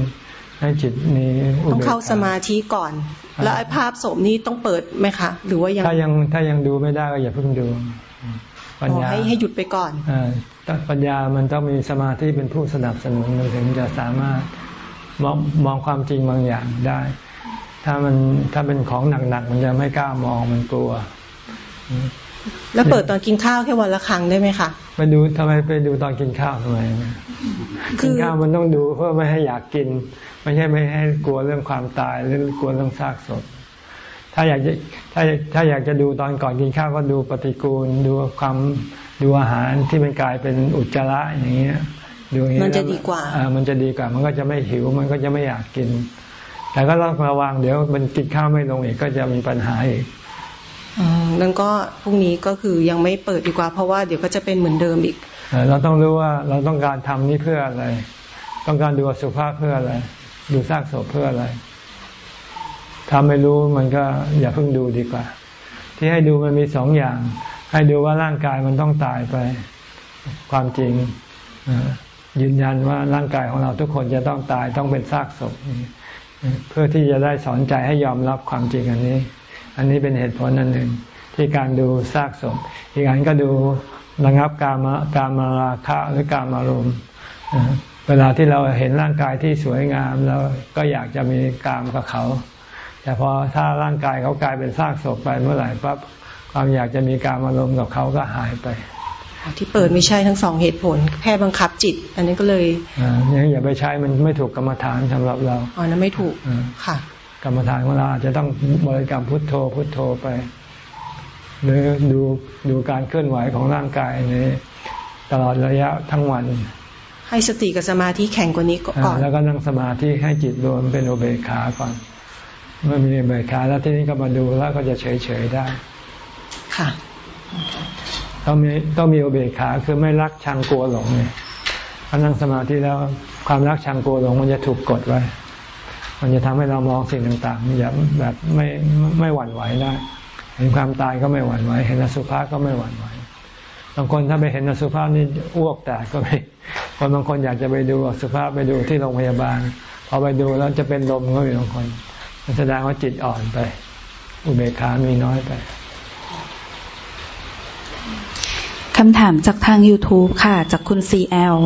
ให้จิตมีอุต้องเบกเข้าขาสมาธิก่อนอ่าแล้วไอ้ภาพศพนี้ต้องเปิดไหมคะ หรือว่ายังถ้ายังถ้ายังดูไม่ได้ก็อย่าเพิ่งดูปัญอ๋อญาให้ให้หยุดไปก่อนอ่าต้องปัญญามันต้องมีสมาธิเป็นผู้สนับสนุนมันถึงจะสามารถ มองมองความจริงบางอย่างได้ ถ้ามันถ้าเป็นของหนักๆมันจะไม่กล้ามองมันกลัว แล้วเปิดตอนกินข้าวแค่วันละครั้งได้ไหมคะไปดูทำไมไปดูตอนกินข้าวทำไมคืกินอข้าวมันต้องดูเพื่อไม่ให้อยากกิน ไม่ใช่ไม่ให้กลัวเรื่องความตายหรือกลัวเรื่องซากศพถ้าอยากจะถ้าถ้าอยากจะดูตอนก่อนกินข้าวก็ดูปฏิกูล ดูความดูอาหารที่มันกลายเป็นอุจจาระอย่างเงี้ย ดูอย่างเงี้ยมันจะดีกว่าอ่ามันจะดีกว่า มันก็จะไม่หิว มันก็จะไม่อยากกิน แต่ก็ต้องระวังเดี๋ยวมันกินข้าวไม่ลงอีกก็จะมีปัญหาอีกอืมแล้วก็พรุ่งนี้ก็คือยังไม่เปิดดีกว่า เพราะว่าเดี๋ยวก็จะเป็นเหมือนเดิมอีกเอ่อเราต้องรู้ว่าเราต้องการทำนี่เพื่ออะไร ต้องการดูอสุภาพเพื่ออะไร ดูซากศพเพื่ออะไรถ้าไม่รู้มันก็อย่าเพิ่งดูดีกว่า ที่ให้ดูมันมีสองอย่าง ให้ดูว่าร่างกายมันต้องตายไป ความจริงเอ่อ ยืนยันว่าร่างกายของเราทุกคนจะต้องตายต้องเป็นซากศพเพื่อที่จะได้สอนใจให้ยอมรับความจริงอันนี้ อันนี้เป็นเหตุผลอันหนึ่ง ที่การดูซากศพ อีกอันก็ดูระงับกามกามราคะหรือกามารมณ์เอ่อเวลาที่เราเห็นร่างกายที่สวยงามแล้วก็อยากจะมีกามกับเขา แต่พอถ้าร่างกายเขากลายเป็นซากศพไปเมื่อไหร่ปั๊บความอยากจะมีการอารมณ์กับเขาก็หายไป ที่เปิดไม่ใช่ทั้งสองเหตุผล แค่บังคับจิต อันนี้ก็เลยอ่าเนี่ยอย่าไปใช้มันไม่ถูกกรรมฐานสำหรับเราอ๋อนั้นไม่ถูกอืมค่ะ กรรมฐานของเราอาจจะต้องบริกรรมพุทโธพุทโธไป หรือดูดูการเคลื่อนไหวของร่างกายนี้ตลอดระยะทั้งวัน ให้สติกับสมาธิแข็งกว่านี้ก่อ่าอนแล้วก็นั่งสมาธิให้จิตรวมเป็นอุเบกขาก่อนเมื่อมีอุเบกขาแล้วที่นี้ก็มาดูแล้วก็จะเฉยเฉยๆได้ ค่ะ ต้องมีต้องมีอุเบกขาคือไม่รักชังกลัวหลงเนี่ยพอนั่งสมาธิแล้วความรักชังกลัวหลง มันจะถูกกดไว้ มันจะทำให้เรามองสิ่งต่างๆอย่าแบบไม่ไม่หวั่นไหวได้เห็นความตายก็ไม่หวั่นไหว เห็นอสุภะก็ไม่หวั่นไหว บางคนถ้าไปเห็นอสุภะนี่อ้วกแตกก็ไม่คนบางคนอยากจะไปดูอสุภะไปดูที่โรงพยาบาล พอไปดูแล้วจะเป็นลมก็มีบางคนมันแสดงว่าจิตอ่อนไป อุเบกขามีน้อยไป คำถามจากทาง YouTube ค่ะ จากคุณ CL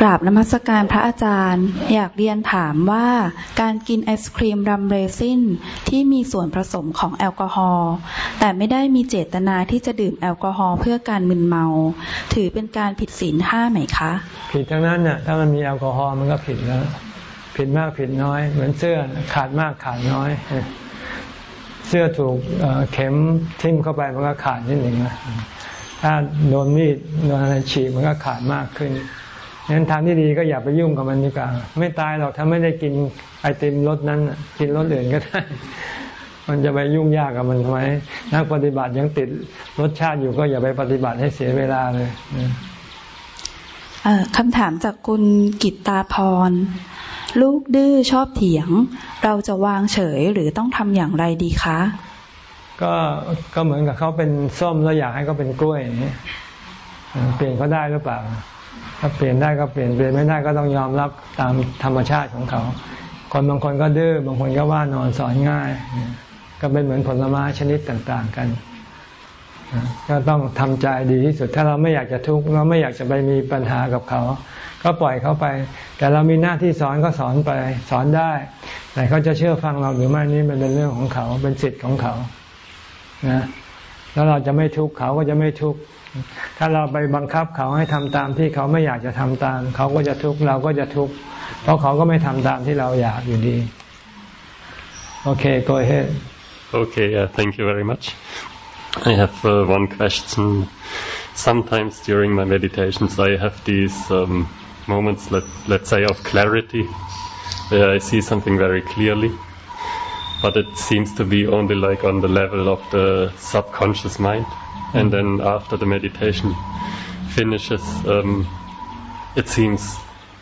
กราบนมัสการพระอาจารย์ อยากเรียนถามว่าการกินไอศครีมรัมเรซินที่มีส่วนผสมของแอลกอฮอล์แต่ไม่ได้มีเจตนาที่จะดื่มแอลกอฮอล์เพื่อการมึนเมา ถือเป็นการผิดศีลห้าไหมคะ ผิดทั้งนั้นน่ะถ้ามันมีแอลกอฮอล์มันก็ผิดแล้ว ผิดมากผิดน้อย เหมือนเสื้อขาดมากขาดน้อย เสื้อถูกเเข็มทิ่มเข้าไปมันก็ขาดนิดหนึ่งนะ ถ้าโดนมีดโดนอะไรฉีกมันก็ขาดมากขึ้นงั้นทางที่ดีก็อย่าไปยุ่งกับมันดีกว่า ไม่ตายหรอกถ้าไม่ได้กินไอติมรสนั้นกินรสอื่นก็ได้มันจะไปยุ่งยากกับมันทำไมนักปฏิบัติยังติดรสชาติอยู่ก็อย่าไปปฏิบัติให้เสียเวลาเลยคำถามจากคุณกิตตาพร ลูกดื้อชอบเถียง เราจะวางเฉยหรือต้องทำอย่างไรดีคะ ก็ก็เหมือนกับเขาเป็นส้มแล้วอยากให้เขาเป็นกล้วยอย่างนี้เปลี่ยนเขาได้หรือเปล่า ถ้าเปลี่ยนได้ก็เปลี่ยนเปลี่ยนไม่ได้ก็ต้องยอมรับตามธรรมชาติของเขา คนบางคนก็ดื้อบางคนก็ว่านอนสอนง่าย ก็เป็นเหมือนผลไม้ชนิดต่างๆกันก็ต้องทำใจดีที่สุด ถ้าเราไม่อยากจะทุกข์เราไม่อยากจะไปมีปัญหากับเขา ก็ปล่อยเขาไป แต่เรามีหน้าที่สอนก็สอนไปสอนได้ แต่เขาจะเชื่อฟังเราหรือไม่นี่มันเป็นเรื่องของเขา เป็นสิทธิ์ของเขา นะแล้วเราจะไม่ทุกข์เขาก็จะไม่ทุกข์ถ้าเราไปบังคับเขาให้ทำตามที่เขาไม่อยากจะทำตาม เขาก็จะทุกข์เราก็จะทุกข์เพราะเขาก็ไม่ทำตามที่เราอยากอยู่ดีโอเค go ahead okay yeah thank you very much I have uh, one question sometimes during my meditations I have these um, moments let let's say of clarity where I see something very clearly but it seems to be only like on the level of the subconscious mind and then after the meditation finishes, um, it seems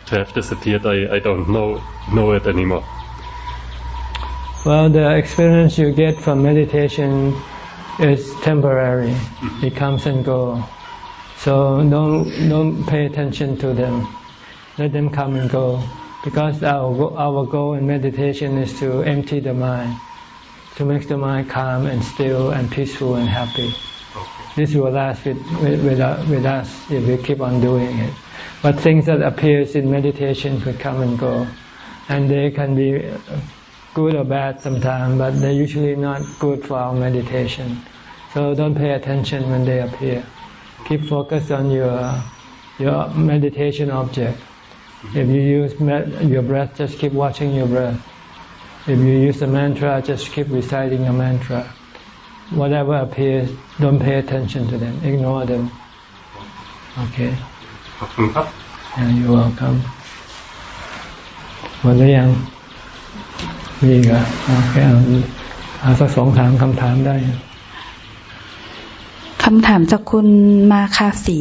to have disappeared. I, I don't know know it anymore. Well, the experience you get from meditation is temporary. Mm-hmm. It comes and go. So don't don't pay attention to them. Let them come and go. Because our our goal in meditation is to empty the mind, to make the mind calm and still and peaceful and happy. This will last with, with, with, uh, with us if we keep on doing it. But things that appears in meditation could come and go, and they can be good or bad sometimes, but they're usually not good for our meditation. So don't pay attention when they appear. Keep focused on your your meditation object. If you use your breath, just keep watching your breath. If you use a mantra, just keep reciting a mantra whatever appears, don't pay attention to them, ignore them. Okay. ขอบคุณครับ Yeah, you're welcome. หมดหรือยังมีอีกอ่ะโอเคเอาเอาสักสองถามคำถามได้ คำถามจากคุณมาคาสี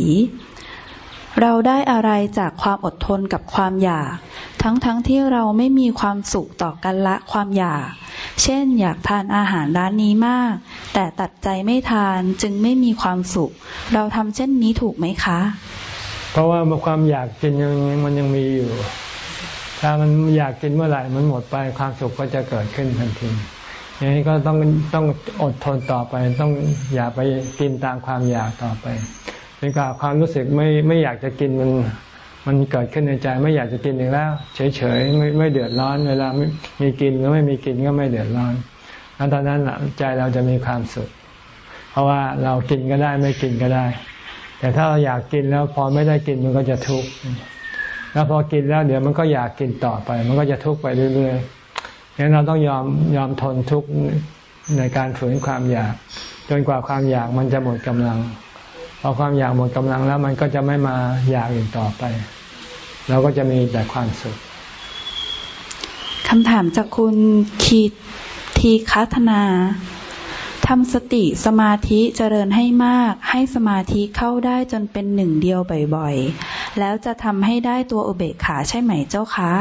เราได้อะไรจากความอดทนกับความอยาก ทั้งๆทที่เราไม่มีความสุขต่อกันละความอยาก เช่น อยากทานอาหารร้านนี้มาก แต่ตัดใจไม่ทานจึงไม่มีความสุข เราทำเช่นนี้ถูกไหมคะ เพราะว่าความอยากกินยังมันยังมีอยู่ ถ้ามันอยากกินเมื่อไหร่มันหมดไปความสุขก็จะเกิดขึ้นทันทีอย่างนี้ก็ต้องต้องอดทนต่อไป ต้องอย่าไปกินตามความอยากต่อไป จนกว่าความรู้สึกไม่ไม่อยากจะกินมันมันเกิดขึ้นในใจไม่อยากจะกินอีกแล้ว เฉยๆไม่ไม่เดือดร้อนเวลามีกินก็ไม่มีกินก็ไม่เดือดร้อนแล้วตอนนั้นใจเราจะมีความสุข เพราะว่าเรากินก็ได้ไม่กินก็ได้ แต่ถ้าเราอยากกินแล้วพอไม่ได้กินมันก็จะทุกข์แล้วพอกินแล้วเดี๋ยวมันก็อยากกินต่อไป มันก็จะทุกข์ไปเรื่อยๆงั้นเราต้องยอมยอมทนทุกข์ในการฝืนความอยาก จนกว่าความอยากมันจะหมดกำลัง พอความอยากหมดกำลังแล้วมันก็จะไม่มาอยากอีกต่อไปเราก็จะมีแต่ความสุขคำถามจากคุณคีทีคัฒนาทำสติสมาธิเจริญให้มาก ให้สมาธิเข้าได้จนเป็นหนึ่งเดียวบ่อยๆ แล้วจะทำให้ได้ตัวอุเบกขาใช่ไหมเจ้าคะ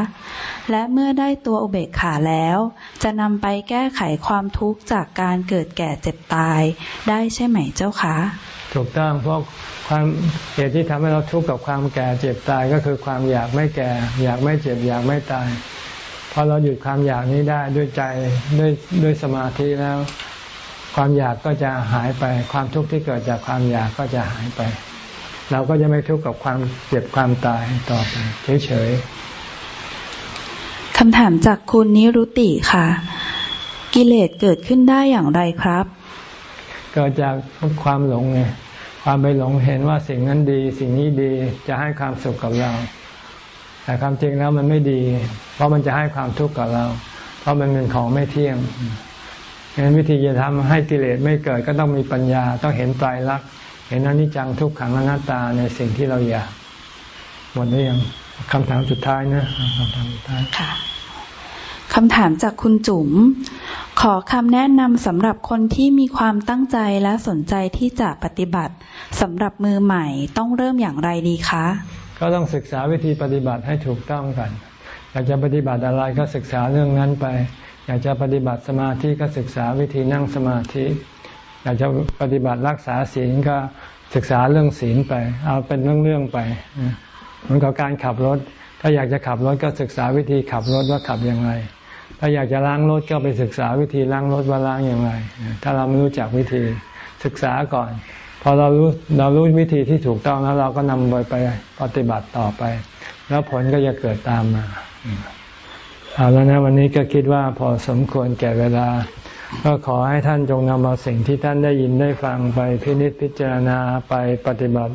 และเมื่อได้ตัวอุเบกขาแล้ว จะนำไปแก้ไขความทุกข์จากการเกิดแก่เจ็บตายได้ใช่ไหมเจ้าคะ ถูกต้องเพราะความเหตุที่ทำให้เราทุกข์กับความแก่เจ็บตายก็คือความอยากไม่แก่ อยากไม่เจ็บอยากไม่ตายพอเราหยุดความอยากนี้ได้ด้วยใจด้วยด้วยสมาธิแล้ว ความอยากก็จะหายไป ความทุกข์ที่เกิดจากความอยากก็จะหายไป เราก็จะไม่ทุกข์กับความเจ็บความตายต่อไปเฉยๆคำถามจากคุณนิรุติค่ะ กิเลสเกิดขึ้นได้อย่างไรครับ เกิดจากความหลงไงความไปหลงเห็นว่าสิ่งนั้นดี สิ่งนี้ดีจะให้ความสุขกับเรา แต่ความจริงแล้วมันไม่ดี เพราะมันจะให้ความทุกข์กับเรา เพราะมันเป็นของไม่เที่ยงงั้นวิธีจะทำให้กิเลสไม่เกิดก็ต้องมีปัญญาต้องเห็นตายรักเห็นอนิจจังทุกขังอนัตตาในสิ่งที่เราอยากหมดหรือยังคำถามสุดท้ายนะคำถามสุดท้ายค่ะ คำถามจากคุณจุ๋ม ขอคำแนะนำสำหรับคนที่มีความตั้งใจและสนใจที่จะปฏิบัติสำหรับมือใหม่ต้องเริ่มอย่างไรดีคะ ก็ต้องศึกษาวิธีปฏิบัติให้ถูกต้องกัน อยากจะปฏิบัติอะไรก็ศึกษาเรื่องนั้นไป อยากจะปฏิบัติสมาธิก็ศึกษาวิธีนั่งสมาธิ อยากจะปฏิบัติรักษาศีลก็ศึกษาเรื่องศีลไป เอาเป็นเรื่องๆไปเหมือนกับการขับรถ ถ้าอยากจะขับรถก็ศึกษาวิธีขับรถว่าขับอย่างไร ถ้าอยากจะล้างรถก็ไปศึกษาวิธีล้างรถว่าล้างอย่างไร ถ้าเราไม่รู้จักวิธีศึกษาก่อน พอเรารู้เรารู้วิธีที่ถูกต้องแล้วเราก็นำไปไปปฏิบัติต่อไป แล้วผลก็จะเกิดตามมาเอาแล้วนะวันนี้ก็คิดว่าพอสมควรแก่เวลา ก็ขอให้ท่านจงนำเอาสิ่งที่ท่านได้ยินได้ฟังไปพินิจพิจารณาไปปฏิบัติ